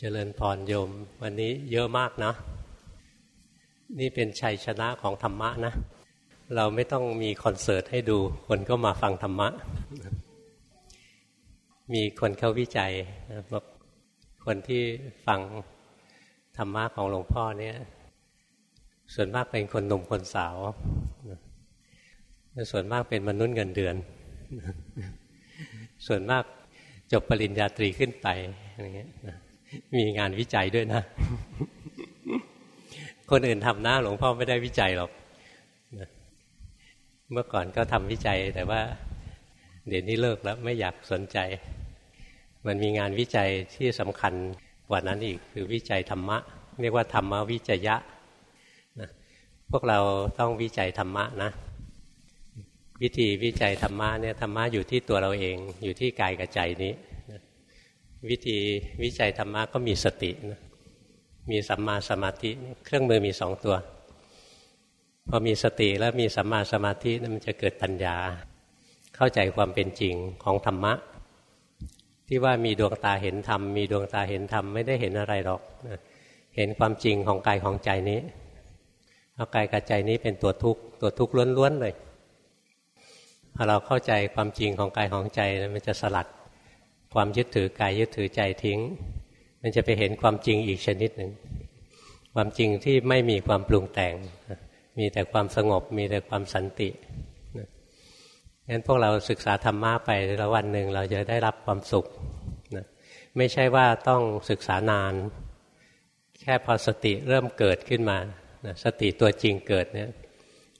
เจริญพรโยม วันนี้เยอะมากนะ นี่เป็นชัยชนะของธรรมะนะ เราไม่ต้องมีคอนเสิร์ตให้ดู คนก็มาฟังธรรมะ มีคนเข้าวิจัยบอกคนที่ฟังธรรมะของหลวงพ่อเนี่ย ส่วนมากเป็นคนหนุ่มคนสาวส่วนมากเป็นมนุษย์เงินเดือน ส่วนมากจบปริญญาตรีขึ้นไปอย่างเงี้ย มีงานวิจัยด้วยนะ คนอื่นทำหน้าหลวงพ่อไม่ได้วิจัยหรอกเมื่อก่อนก็ทำวิจัยแต่ว่า เดี๋ยวนี้เลิกแล้วไม่อยากสนใจ มันมีงานวิจัยที่สำคัญกว่านั้นอีกคือวิจัยธรรมะ เรียกว่าธรรมวิจยะนะพวกเราต้องวิจัยธรรมะนะ วิธีวิจัยธรรมะเนี่ยธรรมะอยู่ที่ตัวเราเองอยู่ที่กายกับใจนี้ วิธีวิจัยธรรมะก็มีสตินะมีสัมมาสมาธิเครื่องมือมีสองตัว พอมีสติแล้วมีสัมมาสมาธิมันจะเกิดปัญญา เข้าใจความเป็นจริงของธรรมะ ที่ว่ามีดวงตาเห็นธรรม มีดวงตาเห็นธรรมไม่ได้เห็นอะไรหรอกเห็นความจริงของกายของใจนี้เอากายกับใจนี้เป็นตัวทุกข์ตัวทุกข์ล้วนๆเลยพอเราเข้าใจความจริงของกายของใจมันจะสลัด ความยึดถือกายยึดถือใจทิ้ง มันจะไปเห็นความจริงอีกชนิดหนึ่งความจริงที่ไม่มีความปรุงแต่ง มีแต่ความสงบมีแต่ความสันติงั้นพวกเราศึกษาธรรมะไปแล้ววันหนึ่งเราจะได้รับความสุขนะไม่ใช่ว่าต้องศึกษานาน แค่พอสติเริ่มเกิดขึ้นมานะสติตัวจริงเกิดเนี่ย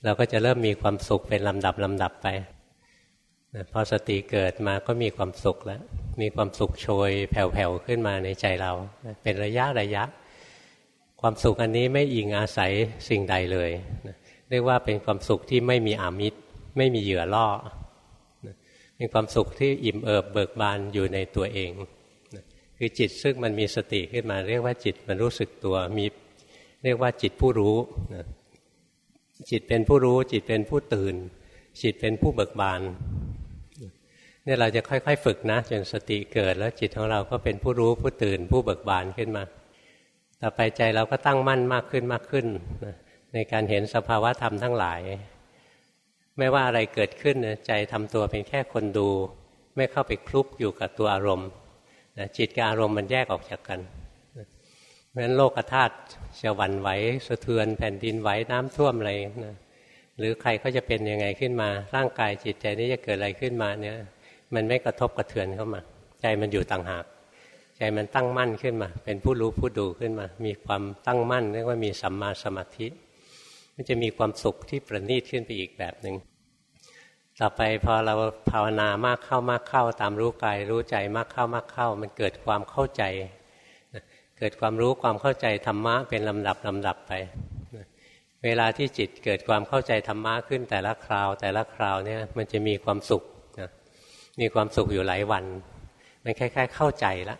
เราก็จะเริ่มมีความสุขเป็นลำดับลำดับไป พอสติเกิดมาก็มีความสุขแล้ว มีความสุขโชยแผ่วๆขึ้นมาในใจเรา เป็นระยะระยะ ความสุขอันนี้ไม่อิงอาศัยสิ่งใดเลยเรียกว่าเป็นความสุขที่ไม่มีอามิตร ไม่มีเหยื่อล่อเป็นความสุขที่อิ่มเอิบเบิกบานอยู่ในตัวเองคือจิตซึ่งมันมีสติขึ้นมา เรียกว่าจิตมันรู้สึกตัวมีเรียกว่าจิตผู้รู้จิตเป็นผู้รู้ จิตเป็นผู้ตื่น จิตเป็นผู้เบิกบาน นี่ยเราจะค่อย ๆ ฝึกนะ จนสติเกิดแล้วจิตของเราก็เป็นผู้รู้ผู้ตื่นผู้เบิกบานขึ้นมา ต่อไปใจเราก็ตั้งมั่นมากขึ้นมากขึ้นนะในการเห็นสภาวะธรรมทั้งหลาย ไม่ว่าอะไรเกิดขึ้นใจทำตัวเป็นแค่คนดู ไม่เข้าไปคลุกอยู่กับตัวอารมณ์นะจิตกับอารมณ์มันแยกออกจากกันเพราะฉะนั้นโลกธาตุจะหวั่นไหวสะเทือนแผ่นดินไหวน้ำท่วมอะไรนะหรือใครก็จะเป็นยังไงขึ้นมา ร่างกายจิตใจนี้จะเกิดอะไรขึ้นมาเนี่ย มันไม่กระทบกระเทือนเข้ามา ใจมันอยู่ต่างหาก ใจมันตั้งมั่นขึ้นมา เป็นผู้รู้ผู้ดูขึ้นมา มีความตั้งมั่นเรียกว่ามีสัมมาสมาธิ มันจะมีความสุขที่ประณีตขึ้นไปอีกแบบหนึ่งต่อไปพอเราภาวนามากเข้ามากเข้า ตามรู้กายรู้ใจมากเข้ามากเข้า มันเกิดความเข้าใจ เกิดความรู้ความเข้าใจธรรมะเป็นลำดับลำดับไป เวลาที่จิตเกิดความเข้าใจธรรมะขึ้นแต่ละคราว แต่ละคราวเนี่ยมันจะมีความสุข มีความสุขอยู่หลายวัน มันคล้าย ๆ เข้าใจละ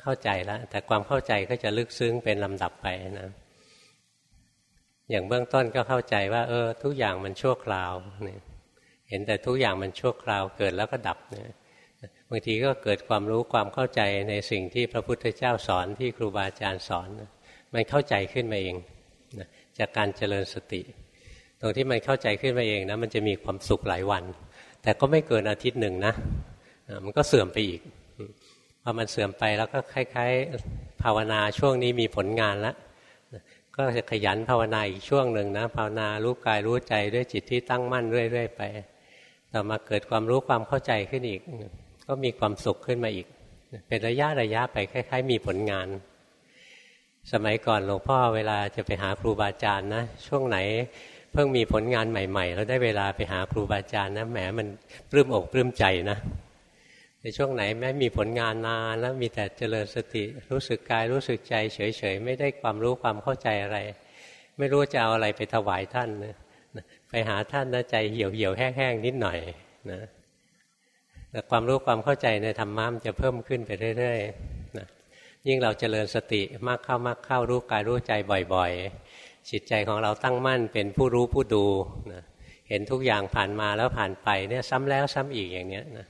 เข้าใจแล้วแต่ความเข้าใจก็จะลึกซึ้งเป็นลำดับไปนะอย่างเบื้องต้นก็เข้าใจว่า เออ ทุกอย่างมันชั่วคราวเนี่ยเห็นแต่ทุกอย่างมันชั่วคราวเกิดแล้วก็ดับเนี่ยบางทีก็เกิดความรู้ความเข้าใจในสิ่งที่พระพุทธเจ้าสอนที่ครูบาอาจารย์สอนมันเข้าใจขึ้นมาเองจากการเจริญสติ ตรงที่มันเข้าใจขึ้นมาเองนะมันจะมีความสุขหลายวัน แต่ก็ไม่เกินอาทิตย์หนึ่งนะมันก็เสื่อมไปอีกพอมันเสื่อมไปแล้วก็คล้าย ๆ ภาวนาช่วงนี้มีผลงานแล้วก็จะขยันภาวนาอีกช่วงหนึ่งนะภาวนารู้กายรู้ใจด้วยจิตที่ตั้งมั่นเรื่อยๆไป ต่อมาเกิดความรู้ความเข้าใจขึ้นอีก ก็มีความสุขขึ้นมาอีก เป็นระยะระยะไปคล้าย ๆ มีผลงาน สมัยก่อนหลวงพ่อเวลาจะไปหาครูบาอาจารย์นะ ช่วงไหน พิ่งมีผลงานใหม่ ๆ แล้วได้เวลาไปหาครูบาอาจารย์นะแหมมันปลื้มอกปลื้มใจนะในช่วงไหนแม้มีผลงานนานแล้วมีแต่เจริญสติรู้สึกกายรู้สึกใจ เฉยๆไม่ได้ความรู้ความเข้าใจอะไร ไม่รู้จะเอาอะไรไปถวายท่านนะไปหาท่านนะใจเหี่ยวเหี่ยวแห้งๆนิดหน่อยนะแต่ความรู้ความเข้าใจในธรรมะมันจะเพิ่มขึ้นไปเรื่อยๆนะยิ่งเราเจริญสติมากเข้ามากเข้ารู้กายรู้ใจบ่อย ๆ จิตใจของเราตั้งมั่นเป็นผู้รู้ผู้ดูนะเห็นทุกอย่างผ่านมาแล้วผ่านไปเนี่ยซ้ำแล้วซ้ำอีกอย่างเนี้ยนะ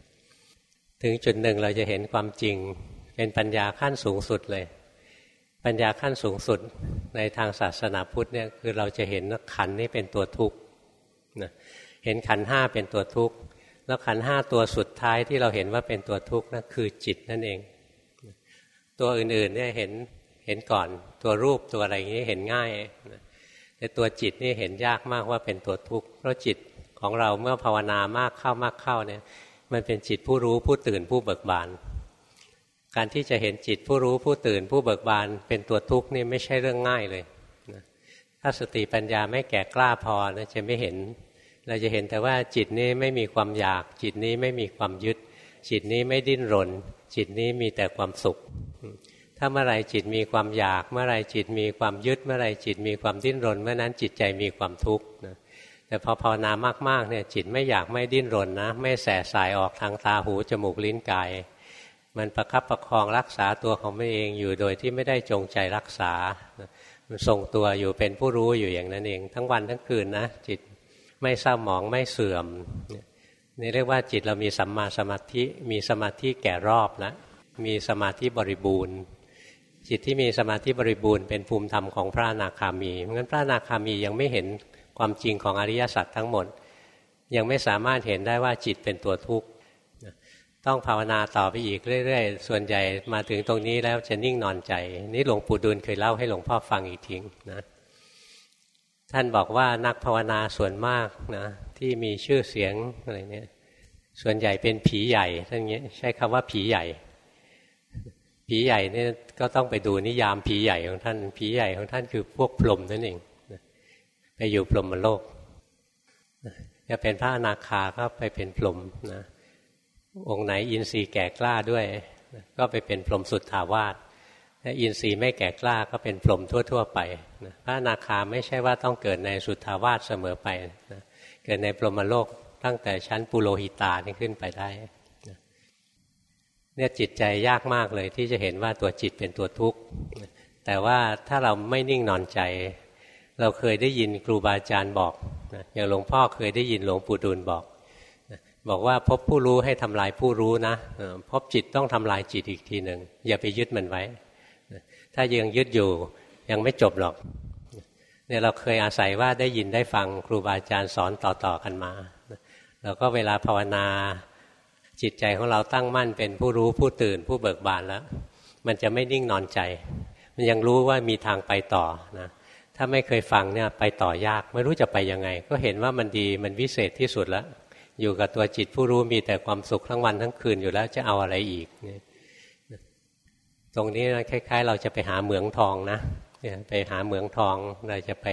ถึงจุดหนึ่งเราจะเห็นความจริง เป็นปัญญาขั้นสูงสุดเลย ปัญญาขั้นสูงสุดในทางศาสนาพุทธเนี่ยคือเราจะเห็นขันนี่เป็นตัวทุกข์นะเห็นขันห้าเป็นตัวทุกข์ แล้วขันห้าตัวสุดท้ายที่เราเห็นว่าเป็นตัวทุกข์นั่นคือจิตนั่นเอง ตัวอื่นๆเนี่ยเห็นเห็นก่อนตัวรูปตัวอะไรอย่างนี้เห็นง่าย แต่ตัวจิตนี่เห็นยากมากว่าเป็นตัวทุกข์เพราะจิตของเราเมื่อภาวนามากเข้ามากเข้าเนี่ย มันเป็นจิตผู้รู้ผู้ตื่นผู้เบิกบาน การที่จะเห็นจิตผู้รู้ผู้ตื่นผู้เบิกบาน เป็นตัวทุกข์นี่ไม่ใช่เรื่องง่ายเลยถ้าสติปัญญาไม่แก่กล้าพอนะจะไม่เห็น เราจะเห็นแต่ว่าจิตนี้ไม่มีความอยาก จิตนี้ไม่มีความยึด จิตนี้ไม่ดิ้นรน จิตนี้มีแต่ความสุข ถ้าเมื่อไรจิตมีความอยาก เมื่อไรจิตมีความยึด เมื่อไรจิตมีความดิ้นรน เมื่อนั้นจิตใจมีความทุกข์นะแต่พอภาวนามากๆเนี่ยจิตไม่อยากไม่ดิ้นรนนะ ไม่แสสายออกทางตาหูจมูกลิ้นกาย มันประคับประคองรักษาตัวของมันเองอยู่โดยที่ไม่ได้จงใจรักษา มันทรงตัวอยู่เป็นผู้รู้อยู่อย่างนั้นเอง ทั้งวันทั้งคืนนะจิตไม่เศร้าหมองไม่เสื่อมนี่เรียกว่าจิตเรามีสัมมาสมาธิมีสมาธิแก่รอบนะมีสมาธิบริบูรณ์ จิตที่มีสมาธิบริบูรณ์เป็นภูมิธรรมของพระอนาคามีเพราะงั้นพระอนาคามียังไม่เห็นความจริงของอริยสัจทั้งหมด ยังไม่สามารถเห็นได้ว่าจิตเป็นตัวทุกข์ต้องภาวนาต่อไปอีกเรื่อยๆ ส่วนใหญ่มาถึงตรงนี้แล้วจะนิ่งนอนใจ นี่หลวงปู่ดูลเคยเล่าให้หลวงพ่อฟังอีกทีนะท่านบอกว่านักภาวนาส่วนมากนะที่มีชื่อเสียงอะไรเนี่ยส่วนใหญ่เป็นผีใหญ่ท่านเงี้ยใช้คำว่าผีใหญ่ ผีใหญ่เนี่ยก็ต้องไปดูนิยามผีใหญ่ของท่าน ผีใหญ่ของท่านคือพวกพรหมนั่นเองไปอยู่พรหมโลกจะเป็นพระอนาคาก็ไปเป็นพรหมนะองค์ไหนอินทรีย์แก่กล้าด้วย ก็ไปเป็นพรหมสุดทาวาสถ้าอินทรีย์ไม่แก่กล้าก็เป็นพรหมทั่ว ๆ ไปนะพระอนาคาไม่ใช่ว่าต้องเกิดในสุทธาวาสเสมอไปนะเกิดในพรหมโลกตั้งแต่ชั้นปุโรหิตานี่ขึ้นไปได้ เนี่ยจิตใจยากมากเลยที่จะเห็นว่าตัวจิตเป็นตัวทุกข์แต่ว่าถ้าเราไม่นิ่งนอนใจ เราเคยได้ยินครูบาอาจารย์บอกอย่างหลวงพ่อเคยได้ยินหลวงปู่ดูลบอก บอกว่าพบผู้รู้ให้ทำลายผู้รู้นะพบจิตต้องทำลายจิตอีกทีหนึ่งอย่าไปยึดมันไว้ ถ้ายังยึดอยู่ยังไม่จบหรอกเนี่ยเราเคยอาศัยว่าได้ยินได้ฟังครูบาอาจารย์สอนต่อๆกันมาเราก็เวลาภาวนา จิตใจของเราตั้งมั่นเป็นผู้รู้ผู้ตื่นผู้เบิกบานแล้ว มันจะไม่นิ่งนอนใจ มันยังรู้ว่ามีทางไปต่อนะถ้าไม่เคยฟังเนี่ยไปต่อยาก ไม่รู้จะไปยังไง ก็เห็นว่ามันดีมันวิเศษที่สุดแล้ว อยู่กับตัวจิตผู้รู้มีแต่ความสุขทั้งวันทั้งคืนอยู่แล้วจะเอาอะไรอีกตรงนี้คล้าย ๆ เราจะไปหาเหมืองทองนะไปหาเหมืองทองเราจะไป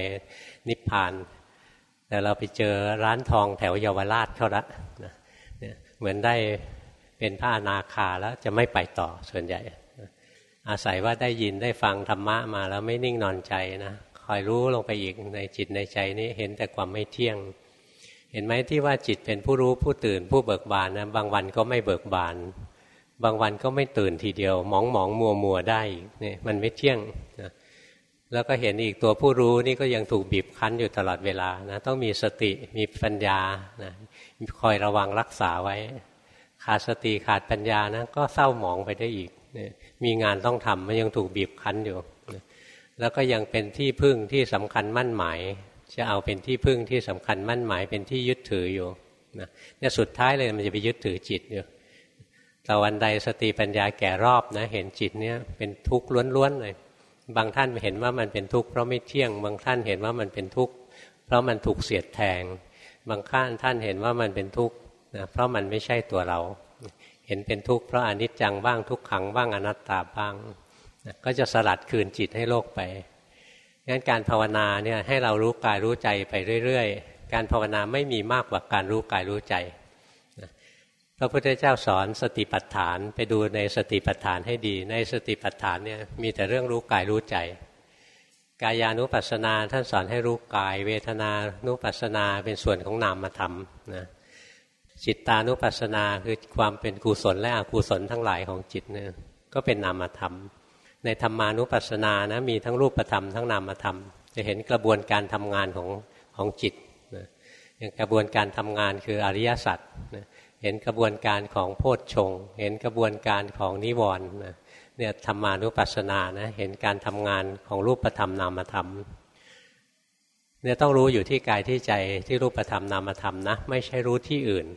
นิพพาน แต่เราไปเจอร้านทองแถวเยาวราชเขาละนะ เหมือนได้เป็นพระอนาคาแล้วจะไม่ไปต่อส่วนใหญ่ อาศัยว่าได้ยินได้ฟังธรรมะมาแล้วไม่นิ่งนอนใจนะคอยรู้ลงไปอีกในจิตในใจนี้เห็นแต่ความไม่เที่ยง เห็นไหมที่ว่าจิตเป็นผู้รู้ผู้ตื่นผู้เบิกบานนะบางวันก็ไม่เบิกบาน บางวันก็ไม่ตื่นทีเดียวมองมองมัวมัวได้นี่มันไม่เที่ยงนะแล้วก็เห็นอีกตัวผู้รู้นี่ก็ยังถูกบีบคั้นอยู่ตลอดเวลานะต้องมีสติมีปัญญานะ คอยระวังรักษาไว้ ขาดสติขาดปัญญานะก็เศร้าหมองไปได้อีกนะมีงานต้องทำมันยังถูกบีบคั้นอยู่ แล้วก็ยังเป็นที่พึ่งที่สำคัญมั่นหมาย จะเอาเป็นที่พึ่งที่สำคัญมั่นหมาย เป็นที่ยึดถืออยู่นะเนี่ยสุดท้ายเลยมันจะไปยึดถือจิตอยู่แต่วันใดสติปัญญาแก่รอบนะเห็นจิตเนี้ยเป็นทุกข์ล้วนๆเลยบางท่านเห็นว่ามันเป็นทุกข์เพราะไม่เที่ยง บางท่านเห็นว่ามันเป็นทุกข์เพราะมันถูกเสียดแทง บางท่านท่านเห็นว่ามันเป็นทุกข์นะเพราะมันไม่ใช่ตัวเรา เห็นเป็นทุกข์เพราะอนิจจังบ้างทุกขังบ้างอนัตตาบ้างนะก็จะสลัดคืนจิตให้โลกไปงั้นการภาวนาเนี่ยให้เรารู้กายรู้ใจไปเรื่อยๆ การภาวนาไม่มีมากกว่าการรู้กายรู้ใจพระพุทธเจ้าสอนสติปัฏฐานไปดูในสติปัฏฐานให้ดี ในสติปัฏฐานเนี่ยมีแต่เรื่องรู้กายรู้ใจ กายานุปัสสนาท่านสอนให้รู้กาย เวทนานุปัสสนาเป็นส่วนของนามธรรมนะจิตตานุปัสสนาคือความเป็นกุศลและอกุศลทั้งหลายของจิตเนี่ยก็เป็นนามธรรม ในธรรมานุปัสสนานะมีทั้งรูปธรรมทั้งนามธรรม จะเห็นกระบวนการทำงานของของจิตนะอย่างกระบวนการทำงานคืออริยสัจนะเห็นกระบวนการของโพชฌงเห็นกระบวนการของนิวรณ์ เนี่ยธรรมานุปัสสนานะเห็นการทำงานของรูปธรรมนามธรรมเนี่ยต้องรู้อยู่ที่กายที่ใจที่รูปธรรมนามธรรมนะไม่ใช่รู้ที่อื่น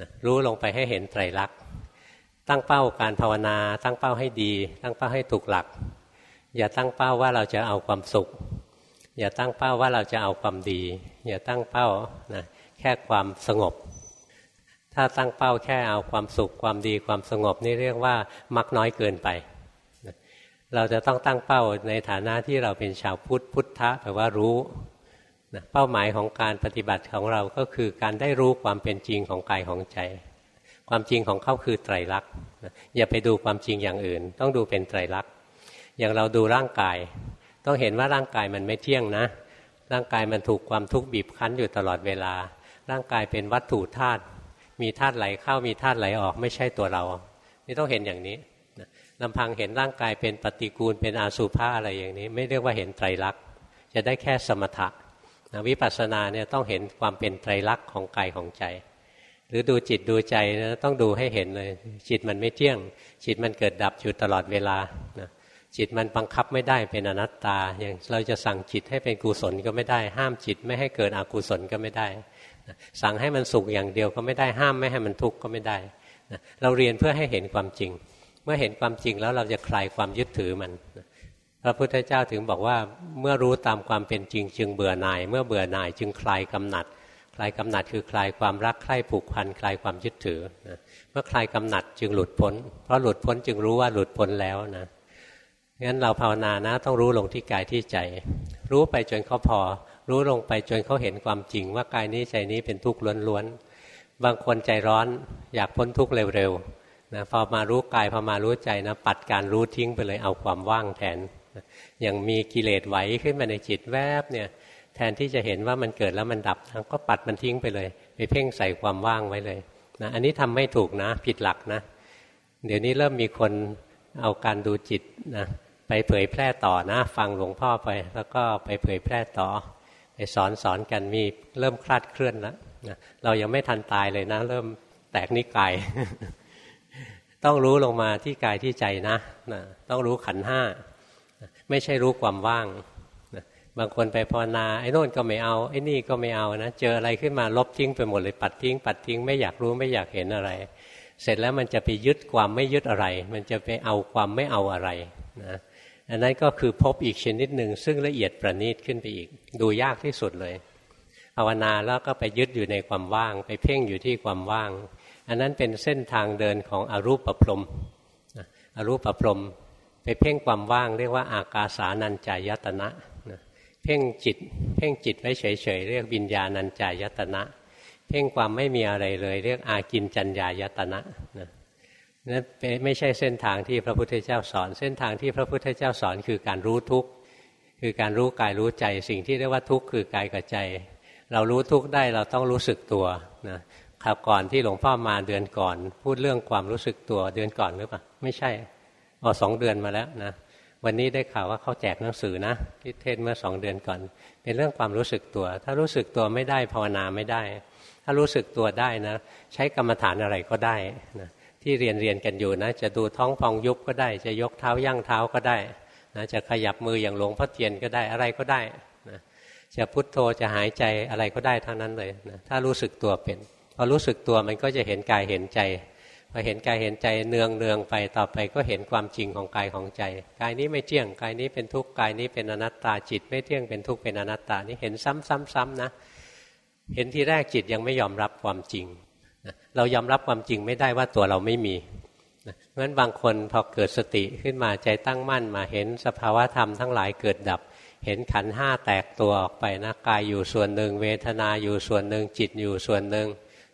นะรู้ลงไปให้เห็นไตรลักษณ์ตั้งเป้าการภาวนา ตั้งเป้าให้ดี ตั้งเป้าให้ถูกหลัก อย่าตั้งเป้าว่าเราจะเอาความสุข อย่าตั้งเป้าว่าเราจะเอาความดี อย่าตั้งเป้านะแค่ความสงบ ถ้าตั้งเป้าแค่เอาความสุขความดีความสงบนี่เรียกว่ามักน้อยเกินไป เราจะต้องตั้งเป้าในฐานะที่เราเป็นชาวพุทธพุทธะแปลว่ารู้นะเป้าหมายของการปฏิบัติของเราก็คือการได้รู้ความเป็นจริงของกายของใจ ความจริงของเขาคือไตรลักษณ์อย่าไปดูความจริงอย่างอื่น ต้องดูเป็นไตรลักษณ์อย่างเราดูร่างกาย ต้องเห็นว่าร่างกายมันไม่เที่ยงนะ ร่างกายมันถูกความทุกข์บีบคั้นอยู่ตลอดเวลา ร่างกายเป็นวัตถุธาตุ มีธาตุไหลเข้ามีธาตุไหลออกไม่ใช่ตัวเรา นี่ต้องเห็นอย่างนี้ลำพังเห็นร่างกายเป็นปฏิกูลเป็นอาสุภะอะไรอย่างนี้ ไม่เรียกว่าเห็นไตรลักษณ์จะได้แค่สมถะนะวิปัสสนาเนี่ยต้องเห็นความเป็นไตรลักษณ์ของกายของใจ หรือดูจิตดูใจนะต้องดูให้เห็นเลย จิตมันไม่เที่ยง จิตมันเกิดดับอยู่ตลอดเวลานะจิตมันบังคับไม่ได้เป็นอนัตตา อย่างเราจะสั่งจิตให้เป็นกุศลก็ไม่ได้ ห้ามจิตไม่ให้เกิดอกุศลก็ไม่ได้ สั่งให้มันสุขอย่างเดียวก็ไม่ได้ห้ามไม่ให้มันทุกข์ก็ไม่ได้เราเรียนเพื่อให้เห็นความจริง เมื่อเห็นความจริงแล้วเราจะคลายความยึดถือมันพระพุทธเจ้าถึงบอกว่าเมื่อรู้ตามความเป็นจริง จึงเบื่อหน่าย เมื่อเบื่อหน่ายจึงคลายกำหนัด คลายกำหนัดคือคลายความรักใคร่ผูกพันคลายความยึดถือเมื่อคลายกำหนัดจึงหลุดพ้น เพราะหลุดพ้นจึงรู้ว่าหลุดพ้นแล้วนะงั้นเราภาวนานะต้องรู้ลงที่กายที่ใจ รู้ไปจนเขาพอ รู้ลงไปจนเขาเห็นความจริงว่ากายนี้ใจนี้เป็นทุกข์ล้วนๆ บางคนใจร้อนอยากพ้นทุกข์เร็วๆนะพอมารู้กายพอมารู้ใจนะปัดการรู้ทิ้งไปเลยเอาความว่างแทนอย่างมีกิเลสไหวขึ้นมาในจิตแวบเนี่ยแทนที่จะเห็นว่ามันเกิดแล้วมันดับก็ปัดมันทิ้งไปเลย ไปเพ่งใส่ความว่างไว้เลยนะอันนี้ทำไม่ถูกนะ ผิดหลักนะ เดี๋ยวนี้เริ่มมีคนเอาการดูจิตนะไปเผยแพร่ต่อนะ ฟังหลวงพ่อไป แล้วก็ไปเผยแพร่ต่อ สอนสอนกันมีเริ่มคลาดเคลื่อนแล้วนะเรายังไม่ทันตายเลยนะ เริ่มแตกนิกาย ต้องรู้ลงมาที่กายที่ใจนะนะต้องรู้ขันห้า ไม่ใช่รู้ความว่างนะบางคนไปภาวนาไอ้น่นก็ไม่เอาไอ้นี่ก็ไม่เอานะ เจออะไรขึ้นมาลบทิ้งไปหมดเลยปัดทิ้ง ปัดทิ้งไม่อยากรู้ไม่อยากเห็นอะไร เสร็จแล้วมันจะไปยึดความไม่ยึดอะไร มันจะไปเอาความไม่เอาอะไรนะ อันนั้นก็คือพบอีกชนิดหนึ่งซึ่งละเอียดประณีตขึ้นไปอีก ดูยากที่สุดเลยภาวนาแล้วก็ไปยึดอยู่ในความว่าง ไปเพ่งอยู่ที่ความว่าง อันนั้นเป็นเส้นทางเดินของอรูปประพรมอรูปประพรมไปเพ่งความว่างเรียกว่าอากาสานัญจายตนะเพ่งจิต เพ่งจิตไว้เฉยๆเรียกวิญญาณัญจายตนะ เพ่งความไม่มีอะไรเลย เรียกอากินจัญญายตนะ นั่นไม่ใช่เส้นทางที่พระพุทธเจ้าสอน เส้นทางที่พระพุทธเจ้าสอนคือการรู้ทุกข์คือการรู้กายรู้ใจ สิ่งที่เรียกว่าทุกข์คือกายกับใจ เรารู้ทุกข์ได้เราต้องรู้สึกตัวนะคราวก่อนที่หลวงพ่อมาเดือนก่อน พูดเรื่องความรู้สึกตัวเดือนก่อนหรือเปล่าไม่ใช่อ๋อสองเดือนมาแล้วนะวันนี้ได้ข่าวว่าเขาแจกหนังสือนะที่เทศเมื่อสองเดือนก่อน เป็นเรื่องความรู้สึกตัว ถ้ารู้สึกตัวไม่ได้ภาวนาไม่ได้ ถ้ารู้สึกตัวได้นะ ใช้กรรมฐานอะไรก็ได้นะ ที่เรียนเรียนกันอยู่นะ จะดูท้องพองยุบก็ได้ จะยกเท้าย่างเท้าก็ได้นะจะขยับมืออย่างหลวงพ่อเทียนก็ได้อะไรก็ได้นะจะพุทโธจะหายใจอะไรก็ได้ทั้งนั้นเลยนะถ้ารู้สึกตัวเป็น พอรู้สึกตัวมันก็จะเห็นกายเห็นใจพอเห็นกายเห็นใจเนืองเนืองไปต่อไปก็เห็นความจริงของกายของใจ กายนี้ไม่เที่ยงกายนี้เป็นทุกข์กายนี้เป็นอนัตตาจิต ไม่เที่ยงเป็นทุกข์เป็นอนัตตานี่เห็นซ้ำๆๆนะเห็นทีแรกจิตยังไม่ยอมรับความจริง เรายอมรับความจริงไม่ได้ว่าตัวเราไม่มีเพราะฉะนั้นบางคนพอเกิดสติขึ้นมาใจตั้งมั่นมาเห็นสภาวะธรรมทั้งหลายเกิดดับ เห็นขันห้าแตกตัวออกไปนะกายอยู่ส่วนหนึ่ง เวทนาอยู่ส่วนหนึ่งจิตอยู่ส่วนหนึ่ง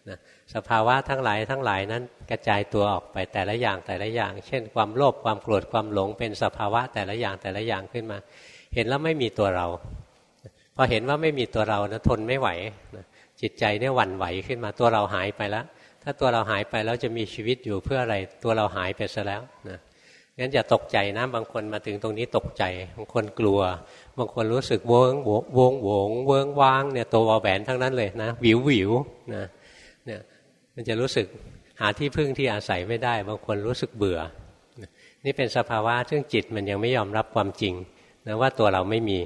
นะสภาวะทั้งหลายทั้งหลายนั้นกระจายตัวออกไปแต่ละอย่างแต่ละอย่าง เช่น ความโลภความโกรธความหลงเป็นสภาวะแต่ละอย่างแต่ละอย่างขึ้นมา เห็นแล้วไม่มีตัวเรา พอเห็นว่าไม่มีตัวเรานะทนไม่ไหวนะ จิตใจเนี่ยหวั่นไหวขึ้นมาตัวเราหายไปแล้ว ถ้าตัวเราหายไปแล้วจะมีชีวิตอยู่เพื่ออะไรตัวเราหายไปซะแล้วนะงั้นอย่าตกใจนะบางคนมาถึงตรงนี้ตกใจบางคนกลัว บางคนรู้สึกวงวงวงวงเวิงว้างเนี่ยตัววาแหวนทั้งนั้นเลยนะวิววิวนะเนี่ยมันจะรู้สึกหาที่พึ่งที่อาศัยไม่ได้ บางคนรู้สึกเบื่อ นี่เป็นสภาวะซึ่งจิตมันยังไม่ยอมรับความจริงนะว่าตัวเราไม่มี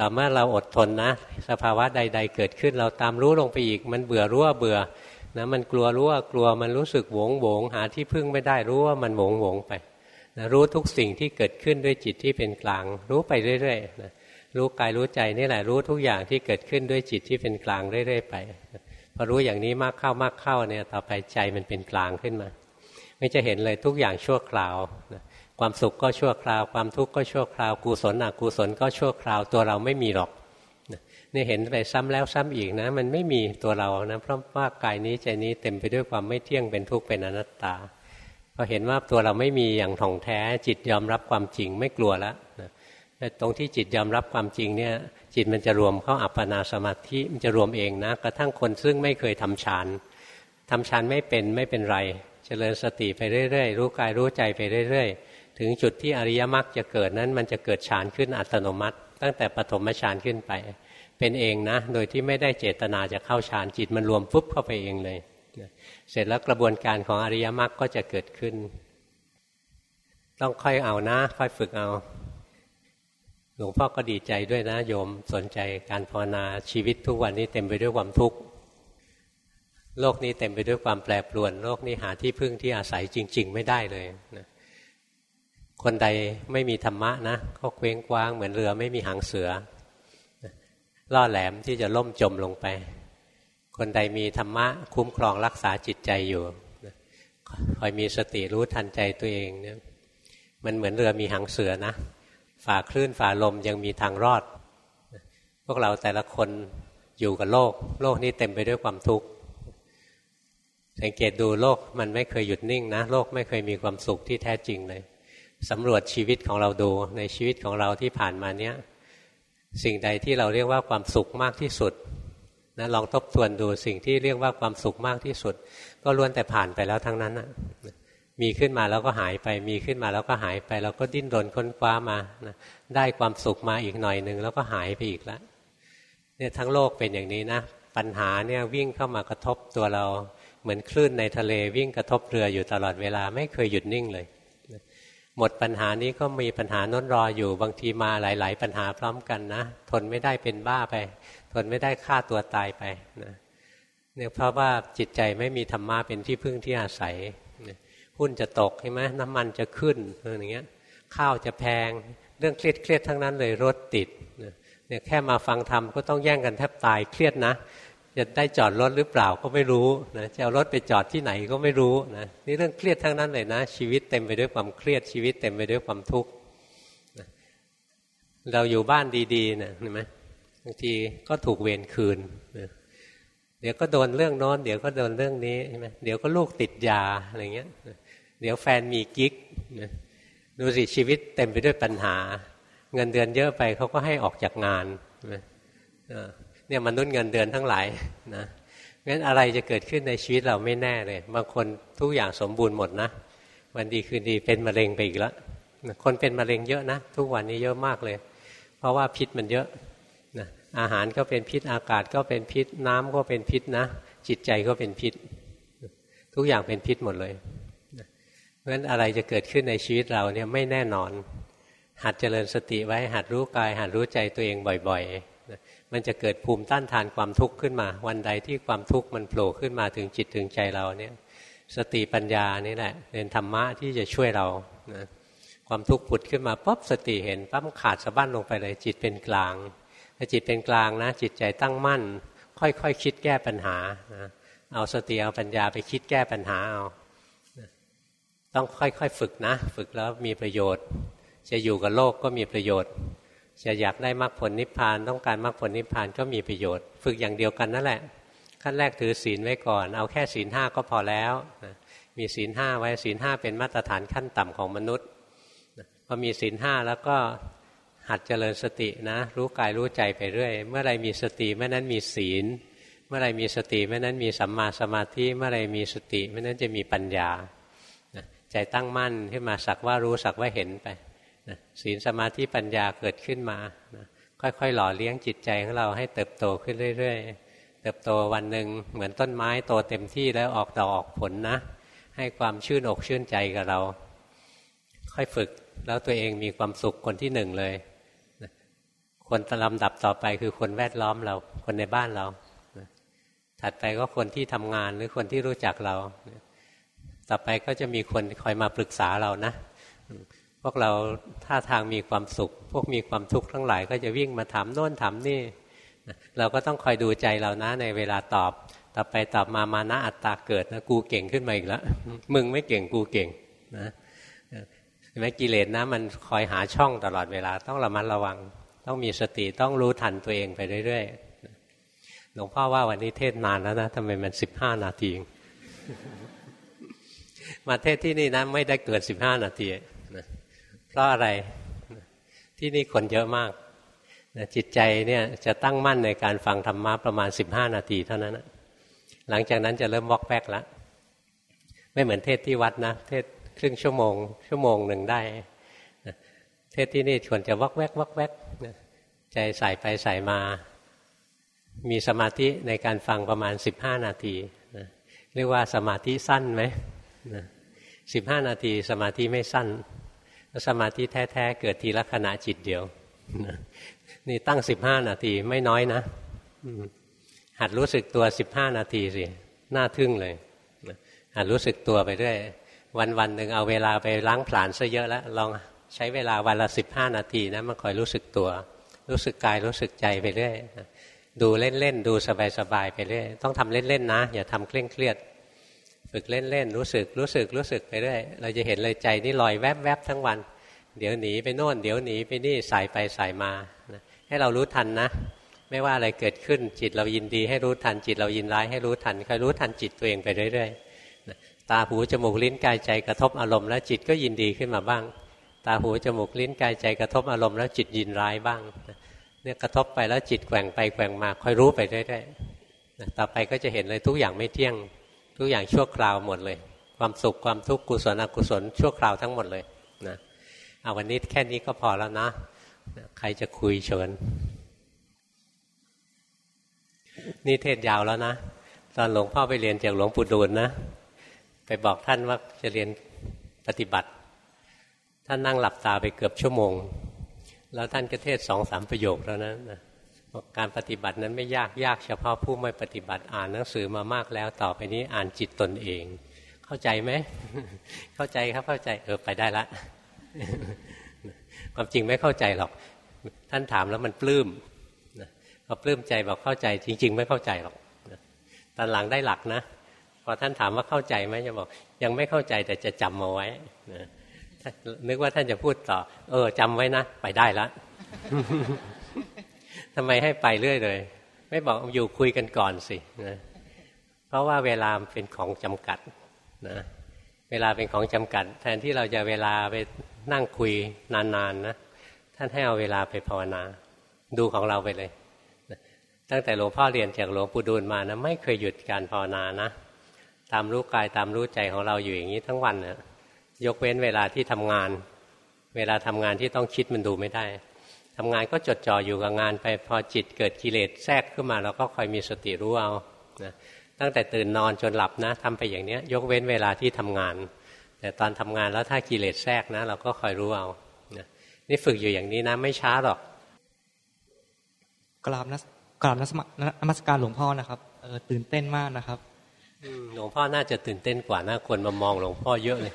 ต่อเมื่อเราอดทนนะ สภาวะใด ๆ เกิดขึ้น เราตามรู้ลงไปอีก มันเบื่อรู้ว่าเบื่อนะมันกลัวรู้ว่ากลัวมันรู้สึกโหวงโหวงหาที่พึ่งไม่ได้รู้ว่ามันโหวงโหวงไปนะรู้ทุกสิ่งที่เกิดขึ้นด้วยจิตที่เป็นกลาง รู้ไปเรื่อยๆนะรู้กายรู้ใจนี่แหละรู้ทุกอย่างที่เกิดขึ้นด้วยจิตที่เป็นกลางเรื่อยๆไปพอรู้อย่างนี้มากเข้ามากเข้าเนี่ยต่อไปใจมันเป็นกลางขึ้นมา ไม่จะเห็นเลยทุกอย่างชั่วคราวนะ ความสุขก็ชั่วคราว ความทุกข์ก็ชั่วคราวกุศลอกุศลก็ชั่วคราวตัวเราไม่มีหรอกนี่เห็นไปซ้ำแล้วซ้ำอีกนะ มันไม่มีตัวเรานะเพราะว่ากายนี้ใจนี้เต็มไปด้วยความไม่เที่ยงเป็นทุกข์เป็นอนัตตาพอเห็นว่าตัวเราไม่มีอย่างถ่องแท้จิตยอมรับความจริงไม่กลัวแล้วแต่ตรงที่จิตยอมรับความจริงเนี่ยจิตมันจะรวมเข้าอัปปนาสมาธิมันจะรวมเองนะกระทั่งคนซึ่งไม่เคยทำฌานทำฌานไม่เป็นไม่เป็นไร เจริญสติไปเรื่อยๆ รู้กายรู้ใจไปเรื่อย ๆ ถึงจุดที่อริยมรรคจะเกิดนั้นมันจะเกิดฌานขึ้นอัตโนมัติ ตั้งแต่ปฐมฌานขึ้นไป เป็นเองนะ โดยที่ไม่ได้เจตนาจะเข้าฌานจิตมันรวมปุ๊บเข้าไปเองเลย เสร็จแล้วกระบวนการของอริยมรรคก็จะเกิดขึ้น ต้องค่อยเอานะ ค่อยฝึกเอา หลวงพ่อก็ดีใจด้วยนะโยมสนใจการภาวนาชีวิตทุกวันนี้เต็มไปด้วยความทุกข์โลกนี้เต็มไปด้วยความแปรปรวน โลกนี้หาที่พึ่งที่อาศัยจริง ๆ ไม่ได้เลยนะ คนใดไม่มีธรรมะนะก็เคว้งคว้างเหมือนเรือไม่มีหางเสือล่อแหลมที่จะล่มจมลงไป คนใดมีธรรมะคุ้มครองรักษาจิตใจอยู่คอยมีสติรู้ทันใจตัวเองเนี่ยมันเหมือนเรือมีหางเสือนะฝ่าคลื่นฝ่าลมยังมีทางรอด พวกเราแต่ละคนอยู่กับโลก โลกนี้เต็มไปด้วยความทุกข์สังเกตดูโลกมันไม่เคยหยุดนิ่งนะ โลกไม่เคยมีความสุขที่แท้จริงเลย สำรวจชีวิตของเราดูในชีวิตของเราที่ผ่านมาเนี้ยสิ่งใดที่เราเรียกว่าความสุขมากที่สุดนะลองทบทวนดูสิ่งที่เรียกว่าความสุขมากที่สุด ก็ล้วนแต่ผ่านไปแล้วทั้งนั้นนะมีขึ้นมาแล้วก็หายไป มีขึ้นมาแล้วก็หายไป เราก็ดิ้นรนค้นคว้ามานะได้ความสุขมาอีกหน่อยหนึ่งแล้วก็หายไปอีกแล้วเนี่ยทั้งโลกเป็นอย่างนี้นะปัญหาเนี่ยวิ่งเข้ามากระทบตัวเราเหมือนคลื่นในทะเลวิ่งกระทบเรืออยู่ตลอดเวลาไม่เคยหยุดนิ่งเลย หมดปัญหานี้ก็มีปัญหาน้นรออยู่บางทีมาหลาย ๆ ปัญหาพร้อมกันนะ ทนไม่ได้เป็นบ้าไป ทนไม่ได้ฆ่าตัวตายไปนะเนี่ยเพราะว่าจิตใจไม่มีธรรมะเป็นที่พึ่งที่อาศัยหุ้นจะตกใช่ไหมน้ำมันจะขึ้นอย่างเงี้ยข้าวจะแพง เรื่องเครียดเครียดทั้งนั้นเลยรถติดเนี่ยแค่มาฟังธรรมก็ต้องแย่งกันแทบตายเครียดนะ จะได้จอดรถหรือเปล่าก็ไม่รู้นะจะเอารถไปจอดที่ไหนก็ไม่รู้นะนี่เรื่องเครียดทั้งนั้นเลยนะ ชีวิตเต็มไปด้วยความเครียดชีวิตเต็มไปด้วยความทุกข์เราอยู่บ้านดีๆนะเห็นไหมบางทีก็ถูกเวรคืนเดี๋ยวก็โดนเรื่องโน้นเดี๋ยวก็โดนเรื่องนี้ใช่ไหมเดี๋ยวก็ลูกติดยาอะไรเงี้ย เดี๋ยวแฟนมีกิ๊กดูสิชีวิตเต็มไปด้วยปัญหา เงินเดือนเยอะไปเขาก็ให้ออกจากงาน เนี่ยมนุษย์เงินเดือนทั้งหลายนะงั้นอะไรจะเกิดขึ้นในชีวิตเราไม่แน่เลย บางคนทุกอย่างสมบูรณ์หมดนะ วันดีคืนดีเป็นมะเร็งไปอีกแล้วคนเป็นมะเร็งเยอะนะ ทุกวันนี้เยอะมากเลย เพราะว่าพิษมันเยอะนะอาหารก็เป็นพิษอากาศก็เป็นพิษน้ำก็เป็นพิษนะ จิตใจก็เป็นพิษ ทุกอย่างเป็นพิษหมดเลยเพราะฉะนั้นอะไรจะเกิดขึ้นในชีวิตเราเนี่ยไม่แน่นอน หัดเจริญสติไว้หัดรู้กาย หัดรู้ใจตัวเองบ่อยๆ มันจะเกิดภูมิต้านทานความทุกข์ขึ้นมา วันใดที่ความทุกข์มันโผล่ขึ้นมาถึงจิตถึงใจเราเนี่ยสติปัญญานี่แหละเป็นธรรมะที่จะช่วยเรานะความทุกข์ผุดขึ้นมาปั๊บสติเห็นปั๊บขาดสะบั้นลงไปเลย จิตเป็นกลางถ้าจิตเป็นกลางนะ จิตใจตั้งมั่น ค่อยๆคคิดแก้ปัญหานะเอาสติเอาปัญญาไปคิดแก้ปัญหาเอาต้องค่อยๆฝึกนะ ฝึกแล้วมีประโยชน์ จะอยู่กับโลกก็มีประโยชน์ จะอยากได้มรรคผลนิพพานต้องการมรรคผลนิพพานก็มีประโยชน์ ฝึกอย่างเดียวกันนั่นแหละ ขั้นแรกถือศีลไว้ก่อน เอาแค่ศีลห้าก็พอแล้วมีศีลห้าไว้ศีลห้าเป็นมาตรฐานขั้นต่ำของมนุษย์พอมีศีลห้าแล้วก็หัดเจริญสตินะ รู้กายรู้ใจไปเรื่อย เมื่อไรมีสติเมื่อนั้นมีศีล เมื่อไรมีสติเมื่อนั้นมีสัมมาสมาธิเมื่อไรมีสติเมื่อนั้นจะมีปัญญาใจตั้งมั่นขึ้นมาสักว่ารู้สักว่าเห็นไป นะศีลสมาธิปัญญาเกิดขึ้นมานะค่อยๆ หล่อเลี้ยงจิตใจของเราให้เติบโตขึ้นเรื่อยๆ เติบโตวันหนึ่งเหมือนต้นไม้โตเต็มที่แล้วออกดอกออกผลนะ ให้ความชื่นอกชื่นใจกับเรา ค่อยฝึกแล้วตัวเองมีความสุขคนที่หนึ่งเลยคนลำดับต่อไปคือคนแวดล้อมเรา คนในบ้านเรา ถัดไปก็คนที่ทำงานหรือคนที่รู้จักเรา ต่อไปก็จะมีคนคอยมาปรึกษาเรานะ พวกเราท่าทางมีความสุข พวกมีความทุกข์ทั้งหลายก็จะวิ่งมาถามโน่นถามนี่เราก็ต้องคอยดูใจเรานะในเวลาตอบ ต่อไปตอบมามานะอัตตาเกิดนะกูเก่งขึ้นมาอีกแล้วมึงไม่เก่งกูเก่งนะเห็นไหมกิเลสนะมันคอยหาช่องตลอดเวลาต้องระมัดระวัง ต้องมีสติต้องรู้ทันตัวเองไปเรื่อยๆหลวงพ่อว่าวันนี้เทศนานแล้วนะทำไมมันสิบห้านาทีมาเทศที่นี่นะไม่ได้เกินสิบห้านาที เพราะอะไรที่นี่คนเยอะมากจิตใจเนี่ยจะตั้งมั่นในการฟังธรรมะประมาณสิบห้านาทีเท่านั้นนะหลังจากนั้นจะเริ่มวอกแวกแล้วไม่เหมือนเทศที่วัดนะ เทศครึ่งชั่วโมง ชั่วโมงหนึ่งได้เทศที่นี่ควรจะวอกแวกวอกแวกใจใส่ไปใส่มา มีสมาธิในการฟังประมาณสิบห้านาทีเรียกว่าสมาธิสั้นไหมสิบห้านาทีสมาธิไม่สั้น สมาธิแท้ๆเกิดทีละขณะจิตเดียวนี่ตั้งสิบห้านาทีไม่น้อยนะหัดรู้สึกตัวสิบห้านาทีสิน่าทึ่งเลยหัดรู้สึกตัวไปด้วย วันวันหนึ่งเอาเวลาไปล้างผลาญซะเยอะแล้วลองใช้เวลาวันละสิบห้านาทีนะมาคอยรู้สึกตัว รู้สึกกายรู้สึกใจไปเรื่อยดูเล่นๆดูสบายๆไปเรื่อยต้องทำเล่นๆนะ อย่าทำเคร่งเครียด ฝึกเล่นๆรู้สึกรู้สึกรู้สึกไปเรื่อยเราจะเห็นเลยใจนี่ลอยแวบๆทั้งวัน เดี๋ยวหนีไปโน่น เดี๋ยวหนีไปนี่สายไปสายมาให้เรารู้ทันนะ ไม่ว่าอะไรเกิดขึ้นจิตเรายินดีให้รู้ทันจิตเรายินร้ายให้รู้ทันคอยรู้ทันจิตตัวเองไปเรื่อยๆตาหูจมูกลิ้นกายใจกระทบอารมณ์แล้วจิตก็ยินดีขึ้นมาบ้าง ตาหูจมูกลิ้นกายใจกระทบอารมณ์แล้วจิตยินร้ายบ้างเนี่ยกระทบไปแล้วจิตแกว่งไปแกว่งมาคอยรู้ไปเรื่อยๆต่อไปก็จะเห็นเลยทุกอย่างไม่เที่ยง ทุกอย่างชั่วคราวหมดเลย ความสุขความทุกข์กุศลอกุศลชั่วคราวทั้งหมดเลยนะเอาวันนี้แค่นี้ก็พอแล้วนะ ใครจะคุยเชิญนี่เทศยาวแล้วนะ ตอนหลวงพ่อไปเรียนจากหลวงปู่ดูลนะ ไปบอกท่านว่าจะเรียนปฏิบัติ ท่านนั่งหลับตาไปเกือบชั่วโมง แล้วท่านก็เทศสองสามประโยคแล้วนะนะ การปฏิบัตินั้นไม่ยากยากเฉพาะผู้ไม่ปฏิบัติอ่านหนังสือมามากแล้ว ต่อไปนี้อ่านจิตตนเอง เข้าใจไหมเข้าใจครับเข้าใจเออไปได้ละความจริงไม่เข้าใจหรอก ท่านถามแล้วมันปลื้มพอปลื้มใจบอกเข้าใจ จริง ๆ ไม่เข้าใจหรอกตอนหลังได้หลักนะพอท่านถามว่าเข้าใจไหมจะบอก ยังไม่เข้าใจแต่จะจำมาไว้นึกว่าท่านจะพูดต่อ เออจำไว้นะ ไปได้ละ ทำไมให้ไปเรื่อยเลย ไม่บอกอยู่คุยกันก่อนสินะเพราะว่าเวลาเป็นของจำกัดนะเวลาเป็นของจำกัด แทนที่เราจะเวลาไปนั่งคุยนานๆนนะท่านให้เอาเวลาไปภาวนา ดูของเราไปเลย ตั้งแต่หลวงพ่อเรียนจากหลวงปู่ดูลมานะไม่เคยหยุดการภาวนานะตามรู้กายตามรู้ใจของเราอยู่อย่างนี้ทั้งวันนะยกเว้นเวลาที่ทำงาน เวลาทำงานที่ต้องคิดมันดูไม่ได้ ทำงานก็จดจ่ออยู่กับงานไปพอจิตเกิดกิเลสแทรกขึ้นมาเราก็คอยมีสติรู้เอานะตั้งแต่ตื่นนอนจนหลับนะทำไปอย่างนี้ยกเว้นเวลาที่ทำงาน แต่ตอนทำงานแล้วถ้ากิเลสแทรกนะ เราก็คอยรู้เอานี่ฝึกอยู่อย่างนี้นะ ไม่ช้าหรอกกราบนักกราบนักนมัสการหลวงพ่อนะครับเออตื่นเต้นมากนะครับหลวงพ่อน่าจะตื่นเต้นกว่านะคนมามองหลวงพ่อเยอะเลย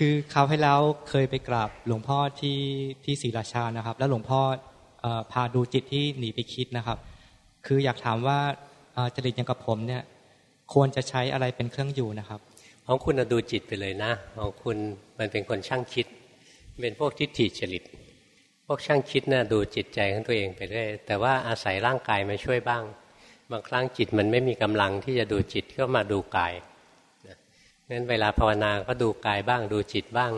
คือคราวให้แล้วเคยไปกราบหลวงพ่อที่ที่ศรีราชานะครับ แล้วหลวงพ่อพาดูจิตที่หนีไปคิดนะครับ คืออยากถามว่าจริตอย่างกับผมเนี่ยควรจะใช้อะไรเป็นเครื่องอยู่นะครับของคุณดูจิตไปเลยนะของคุณมันเป็นคนช่างคิด เป็นพวกทิฏฐิจริต พวกช่างคิดนะ่ะดูจิตใจของตัวเองไปเรื่อยแต่ว่าอาศัยร่างกายมาช่วยบ้าง บางครั้งจิตมันไม่มีกำลังที่จะดูจิตก็มาดูกาย นั้นเวลาภาวนาก็ดูกายบ้างดูจิตบ้าง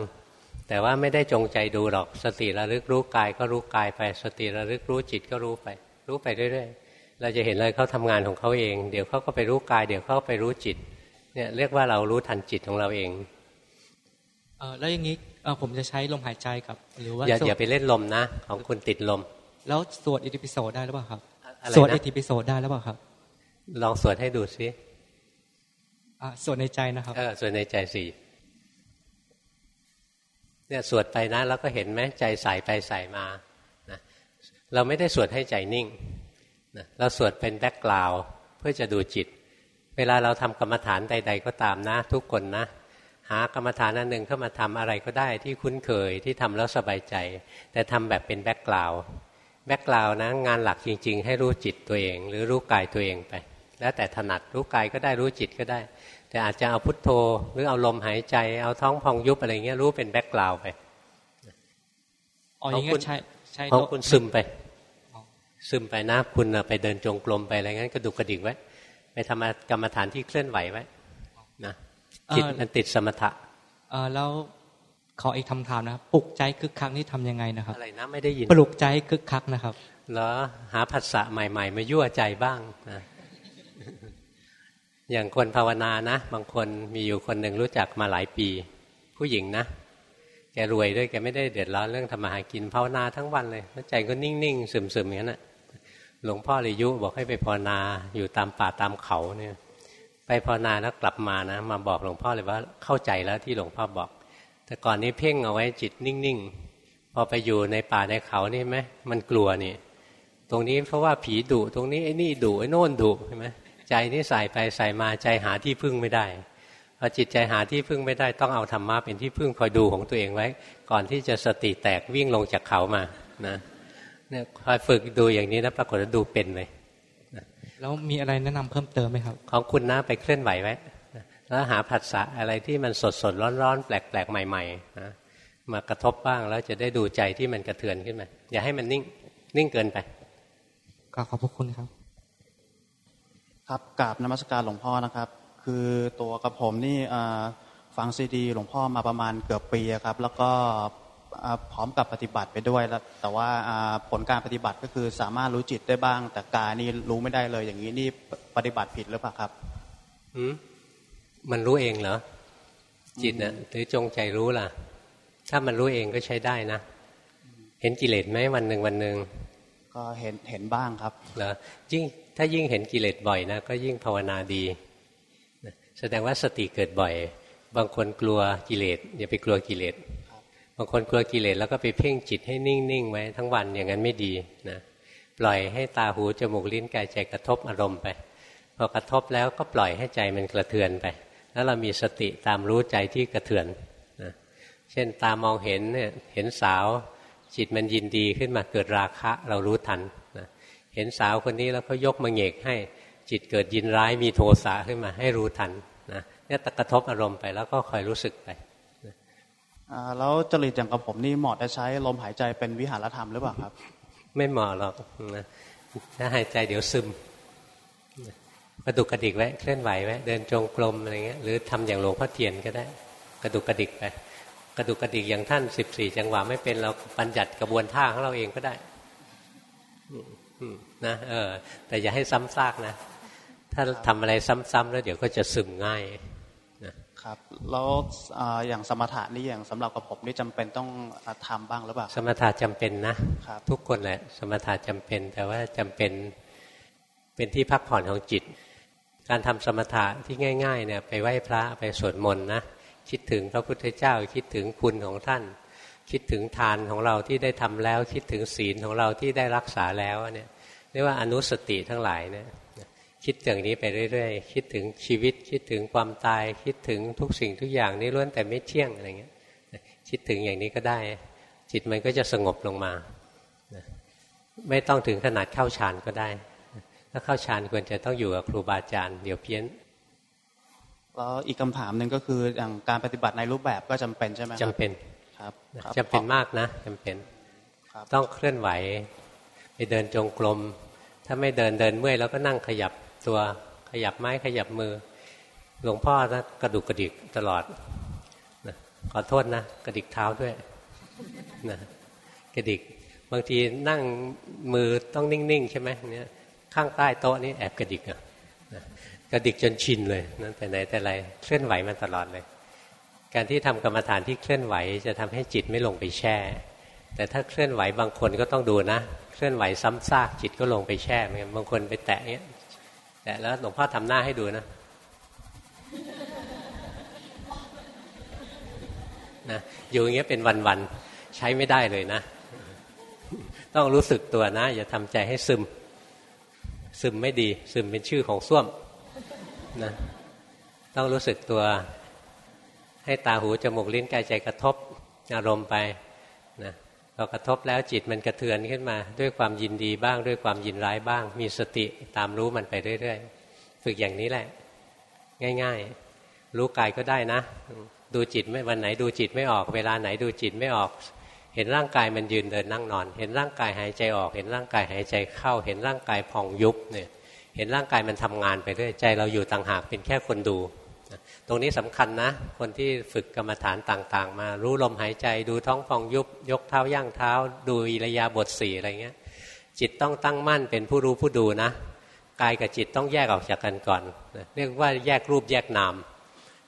แต่ว่าไม่ได้จงใจดูหรอกสติระลึกรู้กายก็รู้กายไป สติระลึกรู้จิตก็รู้ไป รู้ไปเรื่อยๆเราจะเห็นเลยเขาทำงานของเขาเอง เดี๋ยวเขาก็ไปรู้กาย เดี๋ยวเขาไปรู้จิตเนี่ยเรียกว่าเรารู้ทันจิตของเราเองเออแล้วอย่างนี้ผมจะใช้ลมหายใจกับ หรือว่าอย่าอย่าไปเล่นลมนะ ของคุณติดลม แล้วสวดอิติปิโสได้หรือเปล่าครับสวดอิติปิโสได้แล้วเปล่าครับ ลองสวดให้ดูซิ สวดในใจนะครับเออสวดในใจสี่เนี่ยสวดไปนะแล้วก็เห็นไหมใจใส่ไปใส่มานะเราไม่ได้สวดให้ใจนิ่งนะเราสวดเป็นแบ็กกราวเพื่อจะดูจิต เวลาเราทำกรรมฐานใด ๆ ก็ตามนะ ทุกคนนะ หากรรมฐานอันหนึ่งเข้ามาทำอะไรก็ได้ที่คุ้นเคยที่ทำแล้วสบายใจ แต่ทำแบบเป็น background background นะงานหลักจริง ๆ ให้รู้จิตตัวเอง หรือรู้กายตัวเองไป แล้วแต่ถนัดรู้กายก็ได้รู้จิตก็ได้ แต่อาจจะเอาพุทโธ หรือเอาลมหายใจเอาท้องพองยุบอะไรเงี้ยรู้เป็น background ไปอ๋ออย่างเงี้ยใช่ใช่ของคุณซึมไป ซึมไปนะคุณไปเดินจงกรมไปอะไรงั้นก็ดุกระดิกไว้ไปทำกรรมฐานที่เคลื่อนไหวไว้นะจิตมันติดสมถะแล้วขออีกคำถามนะครับปลุกใจคึกคักนี่ทํำยังไงนะครับอะไรนะไม่ได้ยินปลุกใจคึกคักนะครับเหรอหาผัสสะใหม่ ๆ มายั่วใจบ้างนะ อย่างคนภาวนานะ บางคนมีอยู่คนหนึ่งรู้จักมาหลายปี ผู้หญิงนะ แกรวยด้วยแกไม่ได้เดือดร้อนเรื่องทำมาหากินภาวนาทั้งวันเลยลใจก็นิ่งๆซึมๆอย่างนั้นแหะหลวงพ่อเลยยุบอกให้ไปภาวนาอยู่ตามป่าตามเขาเนี่ย ไปภาวนาแล้วกลับมานะ มาบอกหลวงพ่อเลยว่าเข้าใจแล้วที่หลวงพ่อบอก แต่ก่อนนี้เพ่งเอาไว้จิตนิ่งๆพอไปอยู่ในป่าในเขานี่ไหมมันกลัวนี่ ตรงนี้เพราะว่าผีดุตรงนี้ไอ้นี่ดุไอ้โน่นดุใช่ไหม ใจนี่ใส่ไปใส่มาใจหาที่พึ่งไม่ได้พอจิตใจหาที่พึ่งไม่ได้ต้องเอาธรรมะเป็นที่พึ่งคอยดูของตัวเองไว้ ก่อนที่จะสติแตกวิ่งลงจากเขามานะเนี่ยคอยฝึกดูอย่างนี้นะปรากฏว่าดูเป็นเลยแล้วมีอะไรแนะนำเพิ่มเติมไหมครับของคุณนะไปเคลื่อนไหวไว้แล้วหาผัสสะอะไรที่มันสดสดร้อนร้อนแปลกแปลกใหม่ๆนะมากระทบบ้างแล้วจะได้ดูใจที่มันกระเทือนขึ้นมาอย่าให้มันนิ่ง นิ่งเกินไปก็ขอบพระคุณครับ ครับกราบนมัสการหลวงพ่อนะครับ คือตัวกับผมนี่ฟังซีดี หลวงพ่อมาประมาณเกือบปีครับ แล้วก็พร้อมกับปฏิบัติไปด้วยแล้วแต่ว่าผลการปฏิบัติก็คือสามารถรู้จิตได้บ้าง แต่กายนี่รู้ไม่ได้เลย อย่างนี้นี่ปฏิบัติผิดหรือเปล่าครับอืมมันรู้เองเหรอจิตนะหรือจงใจรู้ล่ะ ถ้ามันรู้เองก็ใช้ได้นะเห็นกิเลสไหมวันหนึ่งวันหนึ่งก็เห็นเห็นบ้างครับเหรอยิ่ง ถ้ายิ่งเห็นกิเลสบ่อยนะก็ยิ่งภาวนาดี แสดงว่าสติเกิดบ่อย บางคนกลัวกิเลสอย่าไปกลัวกิเลสบางคนกลัวกิเลสแล้วก็ไปเพ่งจิตให้นิ่งๆไว้ทั้งวันอย่างนั้นไม่ดีนะปล่อยให้ตาหูจมูกลิ้นกายใจกระทบอารมณ์ไปพอกระทบแล้วก็ปล่อยให้ใจมันกระเทือนไป แล้วเรามีสติตามรู้ใจที่กระเทือนนะเช่นตามองเห็นเนี่ยเห็นสาวจิตมันยินดีขึ้นมาเกิดราคะเรารู้ทัน ห็นสาวคนนี้แล้วก็ยกมาเหงกให้จิตเกิดยินร้ายมีโทสะขึ้นมาให้รู้ทันนะเนี่ยตะกระทบอารมณ์ไปแล้วก็คอยรู้สึกไปแล้วจริตอย่างกับผมนี่เหมาะจะใช้ลมหายใจเป็นวิหารธรรมหรือเปล่าครับ ไม่เหมาะหรอกนะถ้าหายใจเดี๋ยวซึมกระดุกกระดิกไว้เคลื่อนไหวไว้เดินจงกรมอะไรเงี้ยหรือทำอย่างหลวงพ่อเทียนก็ได้ กระดุกกระดิกไปกระดุกกระดิกอย่างท่านสิบสี่จังหวะไม่เป็นเราบัญญัติกระบวนท่าของเราเองก็ได้ นะเออแต่อย่าให้ซ้ำซากนะ ถ้าทำอะไรซ้ำๆแล้วเดี๋ยวก็จะซึมง่ายนะครับแล้วอย่างสมถะนี่อย่างสำหรับกับผมนี่จำเป็นต้องทำบ้างหรือเปล่าสมถะจำเป็นนะทุกคนแหละสมถะจำเป็น แต่ว่าจำเป็นเป็นที่พักผ่อนของจิต การทำสมถะที่ง่าย ๆ เนี่ยไปไหว้พระไปสวดมนต์นะคิดถึงพระพุทธเจ้าคิดถึงคุณของท่าน คิดถึงทานของเราที่ได้ทำแล้ว คิดถึงศีลของเราที่ได้รักษาแล้วเนี่ย เรียกว่าอนุสติทั้งหลายเนี่ยคิดอย่างนี้ไปเรื่อยๆ คิดถึงชีวิต คิดถึงความตาย คิดถึงทุกสิ่งทุกอย่างนี่ล้วนแต่ไม่เที่ยงอะไรเงี้ยคิดถึงอย่างนี้ก็ได้ จิตมันก็จะสงบลงมา ไม่ต้องถึงขนาดเข้าฌานก็ได้ ถ้าเข้าฌานควรจะต้องอยู่กับครูบาอาจารย์เดี๋ยวเพี้ยนแล้วอีกคำถามหนึ่งก็คืออย่างการปฏิบัติในรูปแบบก็จำเป็นใช่ไหมจำเป็นครับจำเป็นมากนะจำเป็นต้องเคลื่อนไหว ไปเดินจงกรมถ้าไม่เดินเดินเมื่อยแล้วก็นั่งขยับตัวขยับไม้ขยับมือ หลวงพ่อนะกระดุกกระดิกตลอดนะขอโทษนะกระดิกเท้าด้วยนะกระดิก บางทีนั่งมือต้องนิ่งๆใช่ไหมเนี่ยข้างใต้โต๊ะนี้แอบกระดิกอะกระดิกจนชินเลยนั่นแต่ไหนแต่ไรเคลื่อนไหวมันตลอดเลย การที่ทำกรรมฐานที่เคลื่อนไหวจะทำให้จิตไม่ลงไปแช่ แต่ถ้าเคลื่อนไหวบางคนก็ต้องดูนะ เคลื่อนไหวซ้ำซากจิตก็ลงไปแช่เหมือนกันบางคนไปแตะเนี้ยแตะแล้วหลวงพ่อทำหน้าให้ดูนะนะอยู่อย่างเงี้ยเป็นวันๆใช้ไม่ได้เลยนะ ต้องรู้สึกตัวนะ อย่าทำใจให้ซึม ซึมไม่ดี ซึมเป็นชื่อของส้วมนะต้องรู้สึกตัว ให้ตาหูจมูกลิ้นกายใจกระทบอารมณ์ไปนะ พอกระทบแล้วจิตมันกระเทือนขึ้นมา ด้วยความยินดีบ้าง ด้วยความยินร้ายบ้าง มีสติตามรู้มันไปเรื่อยๆ ฝึกอย่างนี้แหละ ง่าย ๆ รู้กายก็ได้นะ ดูจิตไม่วันไหนดูจิตไม่ออก เวลาไหนดูจิตไม่ออก เห็นร่างกายมันยืนเดินนั่งนอน เห็นร่างกายหายใจออก เห็นร่างกายหายใจเข้า เห็นร่างกายพองยุบเนี่ยเห็นร่างกายมันทำงานไปเรื่อยใจเราอยู่ต่างหากเป็นแค่คนดู ตรงนี้สำคัญนะ คนที่ฝึกกรรมฐานต่าง ๆ มา รู้ลมหายใจดูท้องฟองยุบยกเท้าย่างเท้า ดูอิรยาบทสี่อะไรเงี้ย จิตต้องตั้งมั่นเป็นผู้รู้ผู้ดูนะกายกับจิตต้องแยกออกจากกันก่อนเรียกว่าแยกรูปแยกนาม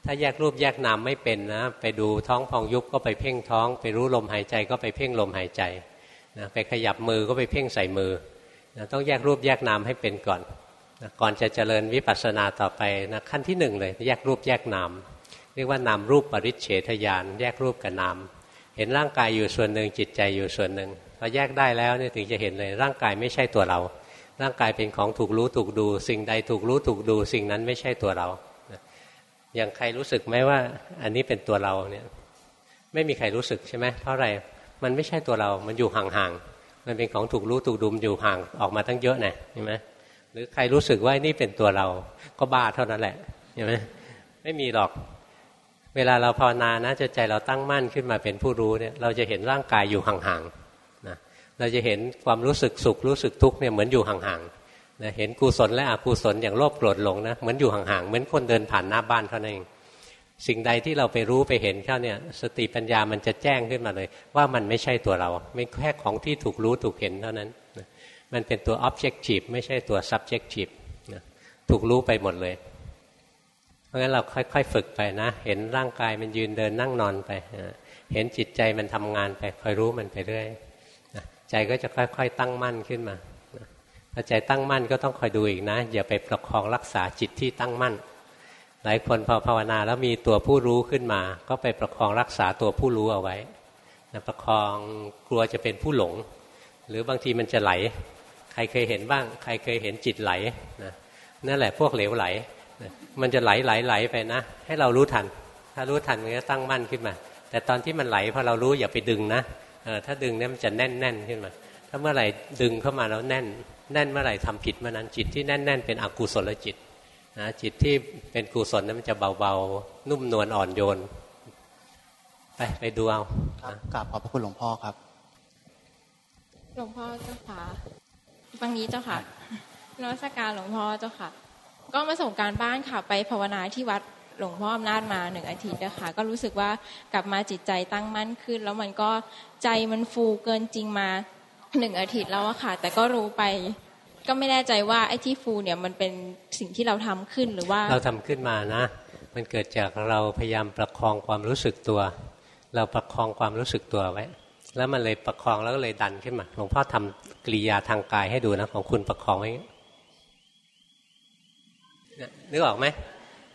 ถ้าแยกรูปแยกนามไม่เป็นนะ ไปดูท้องพองยุบก็ไปเพ่งท้อง ไปรู้ลมหายใจก็ไปเพ่งลมหายใจนะไปขยับมือก็ไปเพ่งใส่มือนะต้องแยกรูปแยกนามให้เป็นก่อน ก่อนจะเจริญวิปัสสนาต่อไปนะขั้นที่หนึ่งเลย แยกรูปแยกนาม เรียกว่านามรูปปริเฉทญาณแยกรูปกับนาม เห็นร่างกายอยู่ส่วนหนึ่งจิตใจอยู่ส่วนหนึ่งพอแยกได้แล้วเนี่ยถึงจะเห็นเลยร่างกายไม่ใช่ตัวเรา ร่างกายเป็นของถูกรู้ถูกดู สิ่งใดถูกรู้ถูกดู สิ่งนั้นไม่ใช่ตัวเราอย่างใครรู้สึกไหมว่า อันนี้เป็นตัวเราเนี่ยไม่มีใครรู้สึกใช่ไหมเพราะอะไรมันไม่ใช่ตัวเรา มันอยู่ห่างๆมันเป็นของถูกรู้ถูกดูมอยู่ห่างออกมาตั้งเยอะนะเห็นไหม หรือใครรู้สึกว่านี่เป็นตัวเราก็บ้าเท่านั้นแหละเห็นไหมไม่มีหรอก เวลาเราภาวนานะจะใจเราตั้งมั่นขึ้นมาเป็นผู้รู้เนี่ย เราจะเห็นร่างกายอยู่ห่างๆนะเราจะเห็นความรู้สึกสุขรู้สึกทุกข์เนี่ยเหมือนอยู่ห่างๆนะเห็นกุศลและอกุศลอย่างโลภโกรธหลงนะเหมือนอยู่ห่างๆเหมือนคนเดินผ่านหน้าบ้านเท่านั้นเองสิ่งใดที่เราไปรู้ไปเห็นเข้าเนี่ย สติปัญญามันจะแจ้งขึ้นมาเลย ว่ามันไม่ใช่ตัวเรา ไม่แค่ของที่ถูกรู้ถูกเห็นเท่านั้น มันเป็นตัว objective ไม่ใช่ตัว subjective นะถูกรู้ไปหมดเลย เพราะฉะนั้นเราค่อย ๆ ฝึกไปนะ เห็นร่างกายมันยืนเดินนั่งนอนไปนะเห็นจิตใจมันทำงานไปคอยรู้มันไปเรื่อยนะใจก็จะค่อย ๆ ตั้งมั่นขึ้นมาพอใจตั้งมั่นก็ต้องคอยดูอีกนะ อย่าไปประคองรักษาจิตที่ตั้งมั่น หลายคนพอภาวนาแล้วมีตัวผู้รู้ขึ้นมา ก็ไปประคองรักษาตัวผู้รู้เอาไว้นะประคองกลัวจะเป็นผู้หลง หรือบางทีมันจะไหล ใครเคยเห็นบ้าง ใครเคยเห็นจิตไหลนะนั่นแหละพวกเหลวไหลนะมันจะไหลไหลไหลไปนะ ให้เรารู้ทัน ถ้ารู้ทันมันก็ตั้งมั่นขึ้นมา แต่ตอนที่มันไหลพอเรารู้อย่าไปดึงนะถ้าดึงเนี่ยมันจะแน่นแน่นขึ้นมา ถ้าเมื่อไหร่ดึงเข้ามาแล้วแน่น แน่นเมื่อไหร่ทำผิดเมื่อนั้นจิตที่แน่นแน่นเป็นอกุศลจิตนะจิตที่เป็นกุศลนั้นมันจะเบาๆ นุ่มนวลอ่อนโยน ไปไปดูเอากราบขอบพระคุณหลวงพ่อครับ หลวงพ่อเจ้าค่ะฟังนี้เจ้าค่ะนวัตการหลวงพ่อเจ้าค่ะ ก็มาส่งการบ้านค่ะไปภาวนาที่วัดหลวงพ่ออำนาจมาหนึ่งอาทิตย์นะคะก็รู้สึกว่ากลับมาจิตใจตั้งมั่นขึ้น แล้วมันก็ใจมันฟูเกินจริงมาหนึ่งอาทิตย์แล้วอะค่ะ แต่ก็รู้ไป ก็ไม่แน่ใจว่าไอ้ที่ฟูเนี่ยมันเป็นสิ่งที่เราทำขึ้นหรือว่า เราทำขึ้นมานะ มันเกิดจากเราพยายามประคองความรู้สึกตัว เราประคองความรู้สึกตัวไว้ แล้วมันเลยประคองแล้วก็เลยดันขึ้นมาหลวงพ่อทำกริยาทางกายให้ดูนะของคุณประคองไว้นึกออกไหม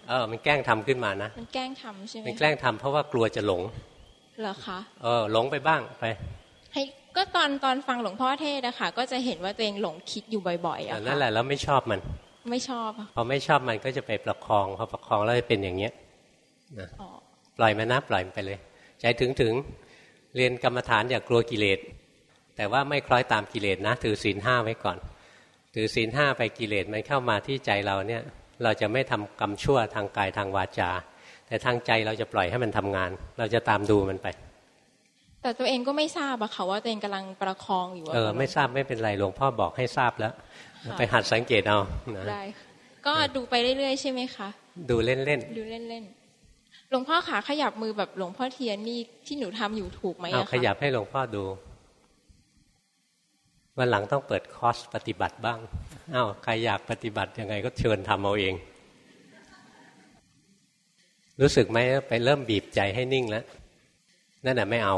เออมันแกล้งทำขึ้นมานะมันแกล้งทำใช่ไหมมันแกล้งทำเพราะว่ากลัวจะหลงเหรอคะเออหลงไปบ้างไปให้ก็ตอนตอนฟังหลวงพ่อเทศนะคะก็จะเห็นว่าตัวเองหลงคิดอยู่บ่อยๆอะนั่นแหละแล้วไม่ชอบมัน ไม่ชอบพอไม่ชอบมันก็จะไปประคองพอประคองแล้วจะเป็นอย่างเงี้ยนะปล่อยมันนะปล่อยมันไปเลย ใจถึงถึง เรียนกรรมฐานอย่ากกลัวกิเลส แต่ว่าไม่คล้อยตามกิเลสนะ ถือศีลห้าไว้ก่อน ถือศีลห้าไปกิเลสมันเข้ามาที่ใจเราเนี่ย เราจะไม่ทำกรรมชั่วทางกายทางวาจา แต่ทางใจเราจะปล่อยให้มันทำงาน เราจะตามดูมันไป แต่ตัวเองก็ไม่ทราบอะค่ะว่าตัวเองกำลังประคองอยู่เออไม่ทราบไม่เป็นไรหลวงพ่อบอกให้ทราบแล้ว ไปหัดสังเกตเอาได้ก็ดูไปเรื่อยๆใช่ไหมคะดูเล่นๆดูเล่นๆ หลวงพ่อขาขยับมือแบบหลวงพ่อเทียนนี่ที่หนูทำอยู่ถูกไหมคะขยับให้หลวงพ่อดูวันหลังต้องเปิดคอร์สปฏิบัติบ้างอ้าวใครอยากปฏิบัติยังไงก็เชิญทำเอาเอง รู้สึกไหมไปเริ่มบีบใจให้นิ่งแล้วนั่นแหะไม่เอา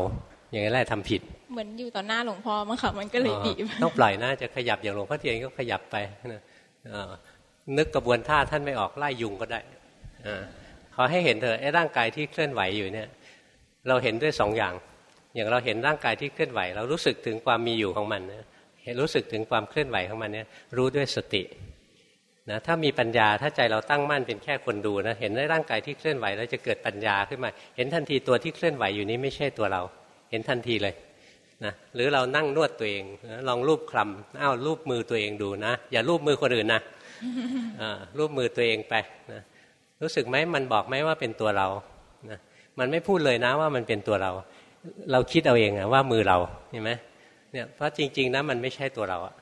อย่างนี้แหละทำผิด เหมือนอยู่ต่อหน้าหลวงพ่อมั้งค่ะมันก็เลยบีบต้องปล่อยนะจะขยับอย่างหลวงพ่อเทียนก็ขยับไปนะนึกกระบวนท่าท่านไม่ออกไล่ยุงก็ได้ ขอให้เห็นเถอะไอ้ร่างกายที่เคลื่อนไหวอยู่เนี่ย เราเห็นด้วยสองอย่าง อย่างเราเห็นร่างกายที่เคลื่อนไหว เรารู้สึกถึงความมีอยู่ของมันเห็นรู้สึกถึงความเคลื่อนไหวของมันเนี่ยรู้ด้วยสตินะถ้ามีปัญญาถ้าใจเราตั้งมั่นเป็นแค่คนดูนะเห็นในร่างกายที่เคลื่อนไหวแล้วจะเกิดปัญญาขึ้นมา เห็นทันทีตัวที่เคลื่อนไหวอยู่นี้ไม่ใช่ตัวเรา เห็นทันทีเลยนะหรือเรานั่งนวดตัวเองลองรูปคลำอ้าวรูปมือตัวเองดูนะอย่ารูปมือคนอื่นนะรูปมือตัวเองไปนะ รู้สึกไหมมันบอกไหมว่าเป็นตัวเรานะมันไม่พูดเลยนะว่ามันเป็นตัวเรา เราคิดเอาเองอะว่ามือเราเห็นไหมเนี่ยเพราะจริงๆนะมันไม่ใช่ตัวเราอะ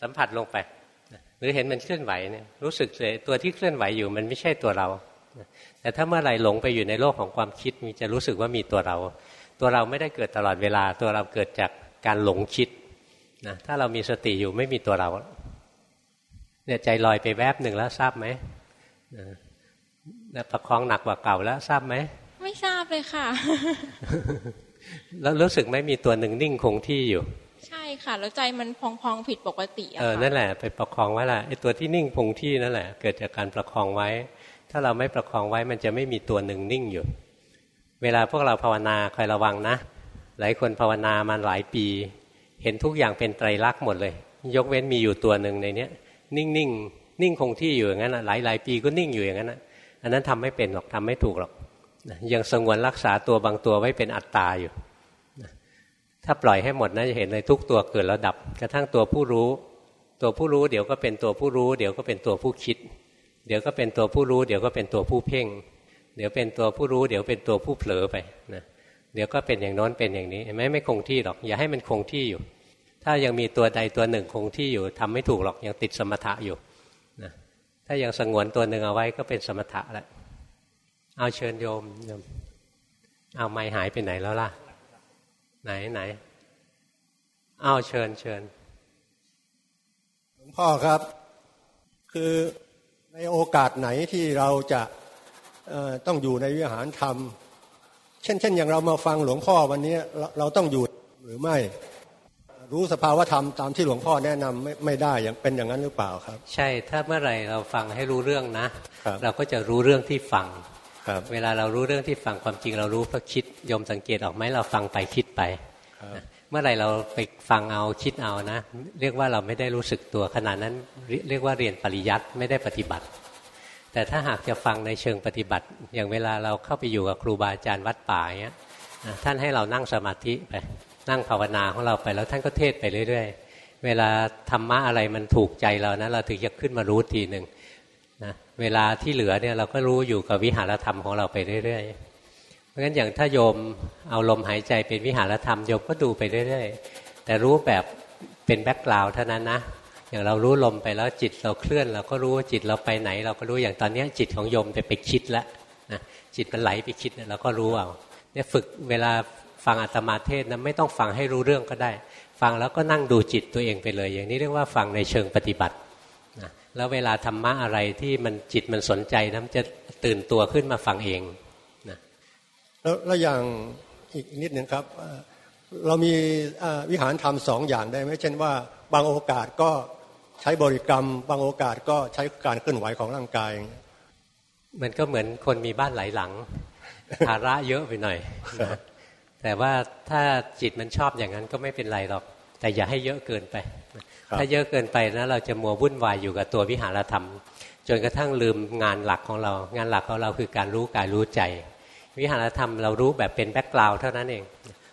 สัมผัสลงไป หรือเห็นมันเคลื่อนไหวเนี่ยรู้สึกเลยตัวที่เคลื่อนไหวอยู่มันไม่ใช่ตัวเรา แต่ถ้าเมื่อไหร่หลงไปอยู่ในโลกของความคิดมีจะรู้สึกว่ามีตัวเรา ตัวเราไม่ได้เกิดตลอดเวลา ตัวเราเกิดจากการหลงคิดนะถ้าเรามีสติอยู่ไม่มีตัวเราเนี่ยใจลอยไปแวบหนึ่งแล้วทราบไหม นะประคองหนักกว่าเก่าแล้วทราบไหม ไม่ทราบเลยค่ะ แล้วรู้สึกไหมมีตัวหนึ่งนิ่งคงที่อยู่ ใช่ค่ะ แล้วใจมันพองๆผิดปกติเออนั่นแหละไปประคองไว้แหละไอ้ตัวที่นิ่งคงที่นั่นแหละ เกิดจากการประคองไว้ ถ้าเราไม่ประคองไว้มันจะไม่มีตัวหนึ่งนิ่งอยู่ เวลาพวกเราภาวนาคอยระวังนะ หลายคนภาวนามาหลายปี เห็นทุกอย่างเป็นไตรลักษณ์หมดเลย ยกเว้นมีอยู่ตัวหนึ่งในเนี้ย นิ่งนิ่งนิ่งคงที่อยู่อย่างนั้นหลายหลายปีก็นิ่งอยู่อย่างนั้น อันนั้นทำไม่เป็นหรอกทำไม่ถูกหรอกยังสงวนรักษาตัวบางตัวไว้เป็นอัตตาอยู่ถ้าปล่อยให้หมดนะจะเห็นเลยทุกตัวเกิดแล้วดับ กระทั่งตัวผู้รู้ ตัวผู้รู้เดี๋ยวก็เป็นตัวผู้รู้ เดี๋ยวก็เป็นตัวผู้คิด เดี๋ยวก็เป็นตัวผู้รู้ เดี๋ยวก็เป็นตัวผู้เพ่ง เดี๋ยวเป็นตัวผู้รู้ เดี๋ยวเป็นตัวผู้เผลอไปนะเดี๋ยวก็เป็นอย่างน้นเป็นอย่างนี้ไม่ไม่คงที่หรอก อย่าให้มันคงที่อยู่ ถ้ายังมีตัวใดตัวหนึ่งคงที่อยู่ทำไม่ถูกหรอกยังติดสมถะอยู่ ถ้ายังสงวนตัวหนึ่งเอาไว้ก็เป็นสมถะแล้วเอาเชิญโยมโยม เอาไม้หายไปไหนแล้วล่ะ ไหนไหน เอาเชิญเชิญหลวงพ่อครับ คือในโอกาสไหนที่เราจะต้องอยู่ในวิหารธรรม เช่นเช่นอย่างเรามาฟังหลวงพ่อวันนี้เราเราต้องอยู่หรือไม่ รู้สภาวธรรมตามที่หลวงพ่อแนะนำไม่ไม่ได้อย่างเป็นอย่างนั้นหรือเปล่าครับ ใช่ถ้าเมื่อไหร่เราฟังให้รู้เรื่องนะเราก็จะรู้เรื่องที่ฟังเวลาเรารู้เรื่องที่ฟังความจริงเรารู้เพราะคิดยมสังเกตออกไหมเราฟังไปคิดไปเมื่อไรเราไปฟังเอาคิดเอานะ เรียกว่าเราไม่ได้รู้สึกตัวขนาดนั้นเรียกว่าเรียนปริยัติไม่ได้ปฏิบัติ แต่ถ้าหากจะฟังในเชิงปฏิบัติ อย่างเวลาเราเข้าไปอยู่กับครูบาอาจารย์วัดป่าเงี้ยท่านให้เรานั่งสมาธิไป นั่งภาวนาของเราไปแล้วท่านก็เทศไปเรื่อย ๆ เวลาธรรมะอะไรมันถูกใจเรานะเราถึงจะขึ้นมารู้ทีหนึ่งนะเวลาที่เหลือเนี่ยเราก็รู้อยู่กับวิหารธรรมของเราไปเรื่อยๆเพราะฉะนั้นอย่างถ้าโยมเอาลมหายใจเป็นวิหารธรรมโยมก็ดูไปเรื่อยๆ แต่รู้แบบเป็นแบ็กกราวด์เท่านั้นนะอย่างเรารู้ลมไปแล้วจิตเราเคลื่อน เราก็รู้จิตเราไปไหน เราก็รู้อย่างตอนนี้จิตของโยมไปไปคิดแล้วนะจิตมันไหลไปคิดเราก็รู้เอาเนี่ยฝึกเวลา ฟังอัตมาเทศนะไม่ต้องฟังให้รู้เรื่องก็ได้ ฟังแล้วก็นั่งดูจิตตัวเองไปเลย อย่างนี้เรียกว่าฟังในเชิงปฏิบัติแล้วเวลาธรรมะอะไรที่มันจิตมันสนใจนะมันจะตื่นตัวขึ้นมาฟังเองนะแล้วแล้วอย่างอีกนิดหนึ่งครับ เรามีวิหารธรรมสองอย่างได้ไหมเช่นว่าบางโอกาสก็ใช้บริกรรม บางโอกาสก็ใช้การเคลื่อนไหวของร่างกายมันก็เหมือนคนมีบ้านหลายหลังภาระเยอะไปหน่อย แต่ว่าถ้าจิตมันชอบอย่างนั้นก็ไม่เป็นไรหรอก แต่อย่าให้เยอะเกินไป ถ้าเยอะเกินไปนะเราจะมัววุ่นวายอยู่กับตัววิหารธรรม จนกระทั่งลืมงานหลักของเรา งานหลักของเราคือการรู้กายรู้ใจ วิหารธรรมเรารู้แบบเป็นแบ็กกราวด์เท่านั้นเอง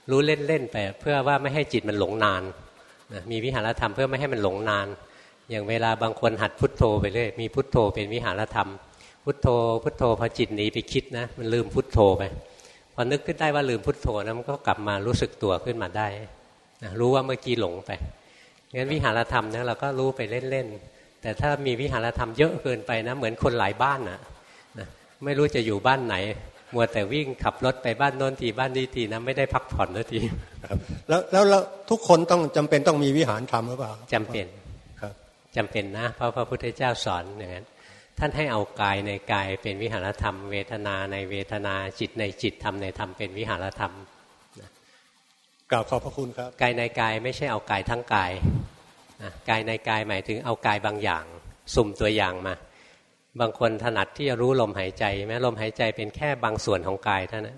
รู้เล่นๆไปเพื่อว่าไม่ให้จิตมันหลงนานมีวิหารธรรมเพื่อไม่ให้มันหลงนาน อย่างเวลาบางคนหัดพุทโธไปเรื่อยมีพุทโธเป็นวิหารธรรม พุทโธพุทโธพอจิตหนีไปคิดนะมันลืมพุทโธไปพ อนึกขึ้นได้ว่าลืมพุทโธนะมันก็กลับมารู้สึกตัวขึ้นมาได้รู้ว่าเมื่อกี้หลงไปงั้นวิหารธรรมเนี่ยเราก็รู้ไปเล่นๆแต่ถ้ามีวิหารธรรมเยอะเกินไปนะเหมือนคนหลายบ้านนะนะไม่รู้จะอยู่บ้านไหน มัวแต่วิ่งขับรถไปบ้านโน้นทีบ้านนี้ทีนะไม่ได้พักผ่อนนาทีแล้วแล้วทุกคนต้องจำเป็นต้องมีวิหารธรรมหรือเปล่าจำเป็นครับจำเป็นนะเพราะพระพุทธเจ้าสอนอย่างนั้น ท่านให้เอากายในกายเป็นวิหารธรรม เวทนาในเวทนาจิตในจิตธรรมในธรรมเป็นวิหารธรรมกล่าวขอบพระคุณครับกายในกายไม่ใช่เอากายทั้งกายนะกายในกายหมายถึงเอากายบางอย่าง สุ่มตัวอย่างมา บางคนถนัดที่จะรู้ลมหายใจแม้ลมหายใจเป็นแค่บางส่วนของกายเท่านั้น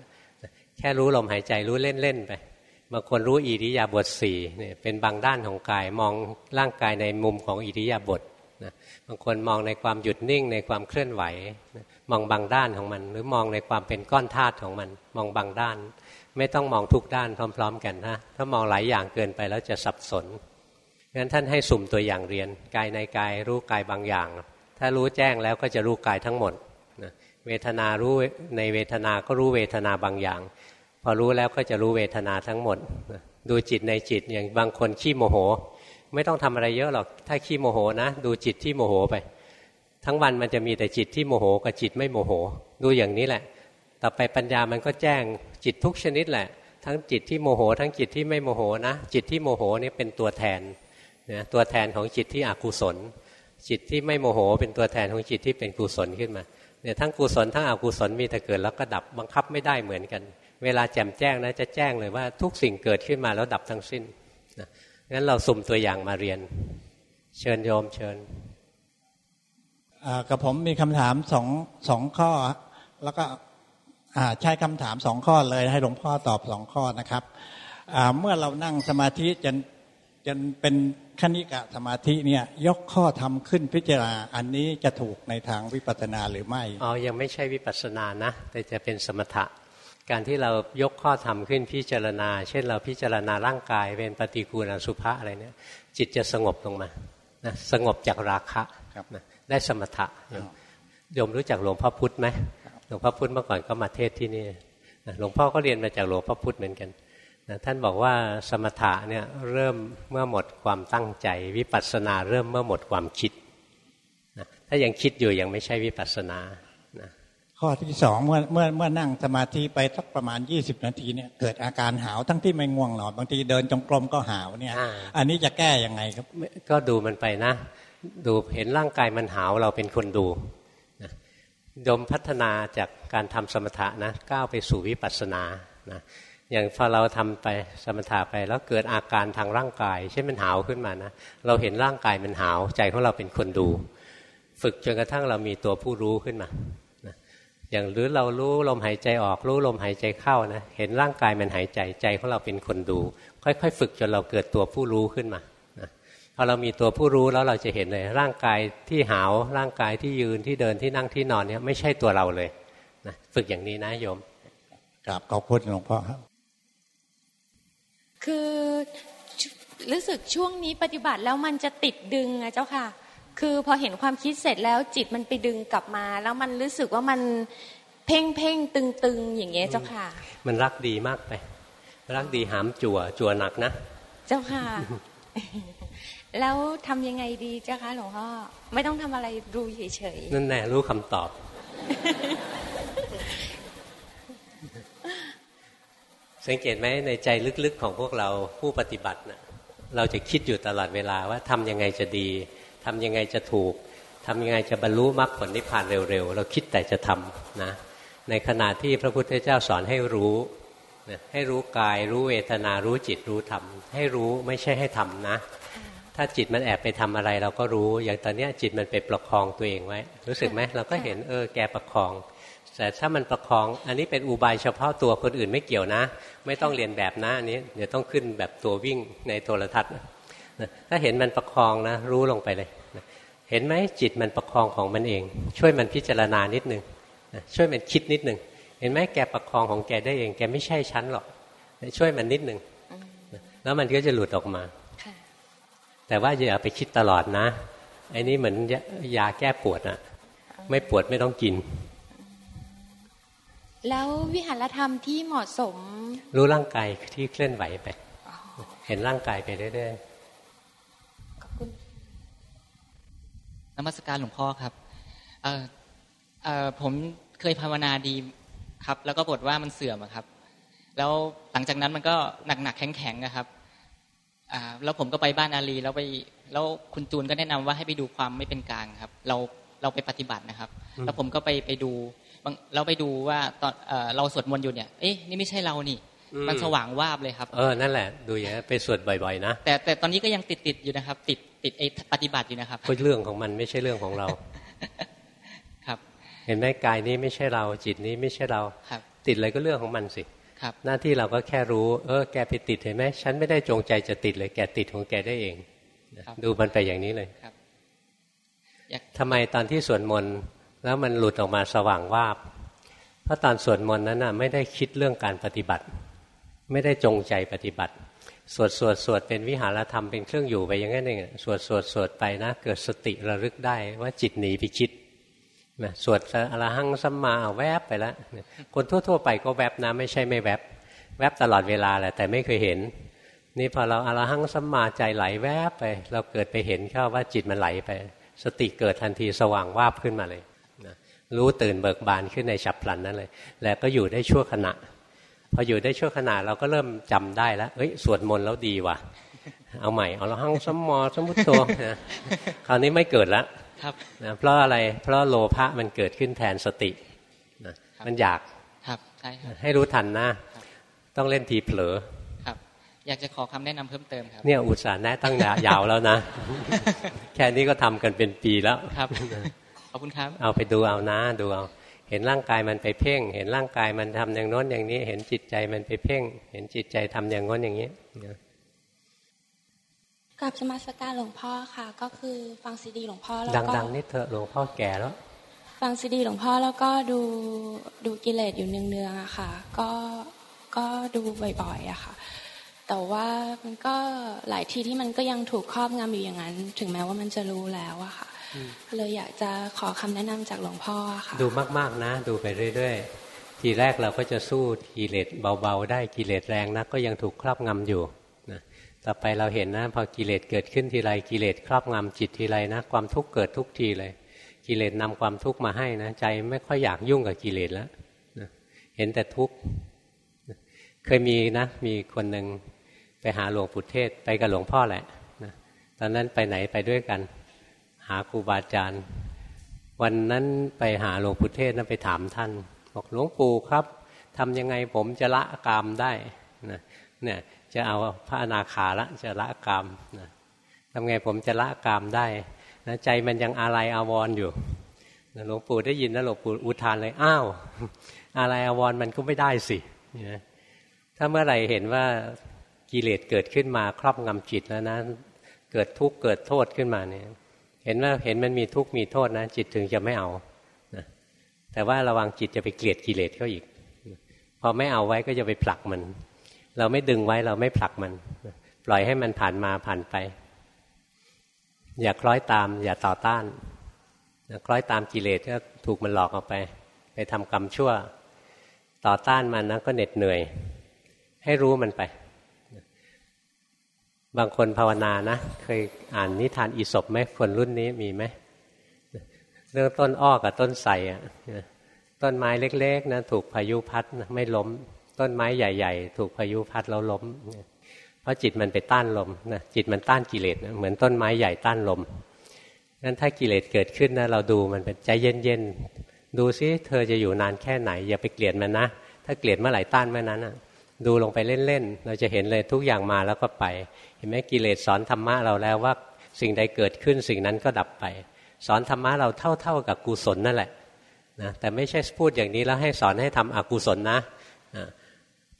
แค่รู้ลมหายใจรู้เล่นๆไปบางคนรู้อิริยาบถสี่เนี่ยเป็นบางด้านของกายมองร่างกายในมุมของอิริยาบถนะบางคนมองในความหยุดนิ่งในความเคลื่อนไหว มองบางด้านของมัน หรือมองในความเป็นก้อนธาตุของมัน มองบางด้าน ไม่ต้องมองทุกด้านพร้อม ๆ กันนะถ้ามองหลายอย่างเกินไปแล้วจะสับสนงั้นท่านให้สุ่มตัวอย่างเรียน กายในกายรู้กายบางอย่าง ถ้ารู้แจ้งแล้วก็จะรู้กายทั้งหมดนะเวทนารู้ในเวทนาก็รู้เวทนาบางอย่าง พอรู้แล้วก็จะรู้เวทนาทั้งหมดดูจิตในจิตอย่างบางคนขี้โมโห ไม่ต้องทำอะไรเยอะหรอก ถ้าขี้โมโหนะ ดูจิตที่โมโหไป ทั้งวันมันจะมีแต่จิตที่โมโหกับจิตไม่โมโห ดูอย่างนี้แหละ ต่อไปปัญญามันก็แจ้งจิตทุกชนิดแหละ ทั้งจิตที่โมโห ทั้งจิตที่ไม่โมโหนะ จิตที่โมโหนี่เป็นตัวแทนนะตัวแทนของจิตที่อกุศล จิตที่ไม่โมโห เป็นตัวแทนของจิตที่เป็นกุศลขึ้นมาเนี่ยทั้งกุศลทั้งอกุศลมีแต่เกิดแล้วก็ดับบังคับไม่ได้เหมือนกัน เวลาแจ่มแจ้งนะจะแจ้งเลยว่าทุกสิ่งเกิดขึ้นมาแล้วดับทั้งสิ้น งั้นเราสุ่มตัวอย่างมาเรียน เชิญโยมเชิญกับผมมีคำถามสองสองข้อ แล้วก็ใช้คำถามสองข้อเลยให้หลวงพ่อตอบสองข้อนะครับเมื่อเรานั่งสมาธิจนจนเป็นคณิกะสมาธิเนี่ยยกข้อทำขึ้นพิจารณาอันนี้จะถูกในทางวิปัสสนาหรือไม่อ๋อยังไม่ใช่วิปัสสนานะ แต่จะเป็นสมถะ การที่เรายกข้อธรรมขึ้นพิจารณา เช่นเราพิจารณาร่างกายเป็นปฏิกูลอสุภะอะไรเนี่ยจิตจะสงบลงมานะสงบจากราคะนะได้สมถะโยมรู้จักหลวงพ่อพุธไหมหลวงพ่อพุธเมื่อก่อนก็มาเทศที่นี่หลวงพ่อก็เรียนมาจากหลวงพ่อพุธเหมือนกันนะท่านบอกว่าสมถะเนี่ยเริ่มเมื่อหมดความตั้งใจ วิปัสสนาเริ่มเมื่อหมดความคิดนะถ้ายังคิดอยู่ยังไม่ใช่วิปัสสนานะ ข้อที่สองเมื่อเมื่อเมื่อนั่งสมาธิไปสักประมาณยี่สิบนาทีเนี่ยเกิดอาการหาวทั้งที่ไม่ง่วงหรอกบางทีเดินจงกรมก็หาวเนี่ยอันนี้จะแก้ยังไงครับ ก็ดูมันไปนะ ดูเห็นร่างกายมันหาวเราเป็นคนดูยมพัฒนาจากการทำสมถะนะก้าวไปสู่วิปัสสนานะอย่างพอเราทำไปสมถะไปแล้วเกิดอาการทางร่างกายเช่นมันหาวขึ้นมานะเราเห็นร่างกายมันหาวใจของเราเป็นคนดู ฝึกจนกระทั่งเรามีตัวผู้รู้ขึ้นมา อย่างหรือเรารู้ลมหายใจออกรู้ลมหายใจเข้านะเห็นร่างกายมันหายใจใจของเราเป็นคนดู ค่อยๆ ฝึกจนเราเกิดตัวผู้รู้ขึ้นมาพอเรามีตัวผู้รู้แล้วเราจะเห็นเลยร่างกายที่หาวร่างกายที่ยืนที่เดินที่นั่งที่นอนเนี่ยไม่ใช่ตัวเราเลยนะฝึกอย่างนี้นะโยมกราบขอบคุณหลวงพ่อครับ คือรู้สึกช่วงนี้ปฏิบัติแล้วมันจะติดดึงอะเจ้าค่ะ คือพอเห็นความคิดเสร็จแล้วจิตมันไปดึงกลับมา แล้วมันรู้สึกว่ามันเพ่งเพ่งตึงตึงอย่างเงี้ยเจ้าค่ะ มันรักดีมากไป รักดีหามจั่วจั่วหนักนะ เจ้าค่ะ แล้วทำยังไงดีเจ้าคะหลวงพ่อไม่ต้องทำอะไรดูเฉยๆนั่นแน่รู้คำตอบ สังเกตไหมในใจลึกๆของพวกเราผู้ปฏิบัตินะเราจะคิดอยู่ตลอดเวลาว่าทำยังไงจะดี ทำยังไงจะถูกทำยังไงจะบรรลุมรรคผลนิพพานเร็วๆ เราคิดแต่จะทำนะในขณะที่พระพุทธเจ้าสอนให้รู้นะให้รู้กาย รู้เวทนารู้จิตรู้ธรรม ให้รู้ไม่ใช่ให้ทำนะ ถ้าจิตมันแอบไปทำอะไรเราก็รู้ อย่างตอนนี้จิตมันไปประคองตัวเองไว้ รู้สึกไหมเราก็เห็นเออแกประคองแต่ถ้ามันประคองอันนี้เป็นอุบายเฉพาะตัวคนอื่นไม่เกี่ยวนะ ไม่ต้องเรียนแบบนะอันนี้เดี๋ยวต้องขึ้นแบบตัววิ่งในโทรทัศน์ ถ้าเห็นมันประคองนะ รู้ลงไปเลย เห็นไหมจิตมันประคองของมันเอง ช่วยมันพิจารณานิดนึงช่วยมันคิดนิดนึงเห็นไหมแกประคองของแกได้เอง แกไม่ใช่ชั้นหรอกช่วยมันนิดนึงแล้วมันก็จะหลุดออกมาแต่ว่าอย่าไปคิดตลอดนะไอ้นี้เหมือนยาแก้ปวดอะไม่ปวดไม่ต้องกิน แล้ววิหารธรรมที่เหมาะสม รู้ร่างกายที่เคลื่อนไหวไป เห็นร่างกายไปเรื่อยๆ มัสการหลวงพ่อครับเออเออผมเคยภาวนาดีครับ แล้วก็บทว่ามันเสื่อมครับ แล้วหลังจากนั้นมันก็หนักหนักแข็งแข็งนะครับอ่าแล้วผมก็ไปบ้านอาลีแล้วไปแล้วคุณจูนก็แนะนำว่าให้ไปดูความไม่เป็นกลางครับ เราเราไปปฏิบัตินะครับ แล้วผมก็ไปไปดูเราไปดูว่าตอนเราสวดมนต์อยู่เนี่ยเอ๊ะนี่ไม่ใช่เรานี่มันสว่างวาบเลยครับ เออ นั่นแหละ ดูอย่างนี้ไปสวดบ่อยๆนะ แต่แต่ตอนนี้ก็ยังติดติดอยู่นะครับ ติด ติดไอ้ปฏิบัติอยู่นะครับก็เรื่องของมันไม่ใช่เรื่องของเรา ครับ เห็นไหมกายนี้ไม่ใช่เรา จิตนี้ไม่ใช่เราครับ ติดอะไรก็เรื่องของมันสิครับหน้าที่เราก็แค่รู้ เออ แกไปติดเห็นไหมฉันไม่ได้จงใจจะติดเลย แกติดของแกได้เองดูมันไปอย่างนี้เลยครับทำไมตอนที่สวดมนต์แล้วมันหลุดออกมาสว่างวาบเพราะตอนสวดมนต์นั้นน่ะไม่ได้คิดเรื่องการปฏิบัติ ไม่ได้จงใจปฏิบัติ สวดสวดสวดเป็นวิหารธรรมเป็นเครื่องอยู่ไปอย่างนั้นเองสวดสวดสวดไปนะ เกิดสติระลึกได้ว่าจิตหนีไปคิดนะสวดอรหังสัมมาแวบไปแล้วคนทั่ว ๆ ไปก็แวบนะไม่ใช่ไม่แวบ แวบตลอดเวลาแหละแต่ไม่เคยเห็น นี่พอเราอรหังสัมมาใจไหลแวบไป เราเกิดไปเห็นเข้าว่าจิตมันไหลไป สติเกิดทันทีสว่างวาบขึ้นมาเลยรู้ตื่นเบิกบานขึ้นในฉับพลันนั้นเลย แล้วก็อยู่ได้ชั่วขณะ พออยู่ได้ชั่วขณะเราก็เริ่มจำได้แล้วเอ้ยสวดมนต์แล้วดีว่ะ เอาใหม่เอาละหังสมมอสมุตโตนะคราวนี้ไม่เกิดแล้วครับนะเพราะอะไรเพราะโลภะมันเกิดขึ้นแทนสตินะมันอยากครับใช่ให้รู้ทันนะต้องเล่นทีเผลอครับ อยากจะขอคำแนะนำเพิ่มเติมครับเนี่ยอุตส่าห์แนะตั้งยาวแล้วนะ แค่นี้ก็ทำกันเป็นปีแล้วครับขอบคุณครับ เอาไปดูเอานะดูเอา เห็นร่างกายมันไปเพ่ง เห็นร่างกายมันทำอย่างโน้นอย่างนี้ เห็นจิตใจมันไปเพ่ง เห็นจิตใจทำอย่างโน้นอย่างนี้กับสมาสการหลวงพ่อค่ะ ก็คือฟังซีดีหลวงพ่อแล้วก็ดังๆนิดเถอะหลวงพ่อแก่แล้ว ฟังซีดีหลวงพ่อแล้วก็ดูดูกิเลสอยู่เนืองๆอะค่ะ ก็ก็ดูบ่อยๆอะค่ะ แต่ว่ามันก็หลายทีที่มันก็ยังถูกครอบงำอยู่อย่างนั้น ถึงแม้ว่ามันจะรู้แล้วอะค่ะ เลยอยากจะขอคำแนะนำจากหลวงพ่อค่ะ ดูมากๆนะ ดูไปเรื่อยๆ ทีแรกเราก็จะสู้กิเลสเบาๆ ได้กิเลสแรงนะก็ยังถูกครอบงำอยู่นะต่อไปเราเห็นนะพอกิเลสเกิดขึ้นทีไรกิเลสครอบงำจิตทีไรนะความทุกข์เกิดทุกทีเลย กิเลสนำความทุกข์มาให้นะใจไม่ค่อยอยากยุ่งกับกิเลสแล้วนะเห็นแต่ทุกข์เคยมีนะ มีคนหนึ่งไปหาหลวงปู่เทศไปกับหลวงพ่อแหละนะตอนนั้นไปไหนไปด้วยกัน หาครูบาอาจารย์ วันนั้นไปหาหลวงปู่เทศนั้นไปถามท่าน บอกหลวงปู่ครับทำยังไงผมจะละกามได้นะเนี่ยจะเอาพระอนาคาละจะละกามนะทำไงผมจะละกามได้นะใจมันยังอะไรอาวรออยู่หลวงปู่ได้ยินนะหลวงปู่อุทานเลยอ้าวอะไรอาวรมันก็ไม่ได้สินะถ้าเมื่อไหร่เห็นว่ากิเลสเกิดขึ้นมาครอบงำจิตแล้วนะ เกิดทุกข์เกิดโทษขึ้นมาเนี่ย เห็นว่าเห็นมันมีทุกข์มีโทษนะจิตถึงจะไม่เอานะแต่ว่าระวังจิตจะไปเกลียดกิเลสเขาอีก พอไม่เอาไว้ก็จะไปผลักมัน เราไม่ดึงไว้เราไม่ผลักมัน ปล่อยให้มันผ่านมาผ่านไป อย่าคล้อยตาม อย่าต่อต้านคล้อยตามกิเลสก็ถูกมันหลอกออกไป ไปทำกรรมชั่ว ต่อต้านมันนะก็เหน็ดเหนื่อย ให้รู้มันไป บางคนภาวนานะ เคยอ่านนิทานอีศบไหมคนรุ่นนี้มีไหมเรื่องต้นอ้อกับต้นใสอะต้นไม้เล็กๆนะถูกพายุพัดไม่ล้ม ต้นไม้ใหญ่ ๆ ถูกพายุพัดแล้วล้ม เพราะจิตมันไปต้านลมนะจิตมันต้านกิเลสนะเหมือนต้นไม้ใหญ่ต้านลมงั้นถ้ากิเลสเกิดขึ้นนะเราดูมันเป็นใจเย็นๆดูซิเธอจะอยู่นานแค่ไหน อย่าไปเกลียดมันนะ ถ้าเกลียดเมื่อไหร่ต้านเมื่อนั้นนะ ดูลงไปเล่นๆ เราจะเห็นเลยทุกอย่างมาแล้วก็ไป เห็นไหมกิเลสสอนธรรมะเราแล้วว่าสิ่งใดเกิดขึ้นสิ่งนั้นก็ดับไป สอนธรรมะเราเท่าๆกับกุศลนั่นแหละนะแต่ไม่ใช่พูดอย่างนี้แล้วให้สอนให้ทำอกุศลนะนะ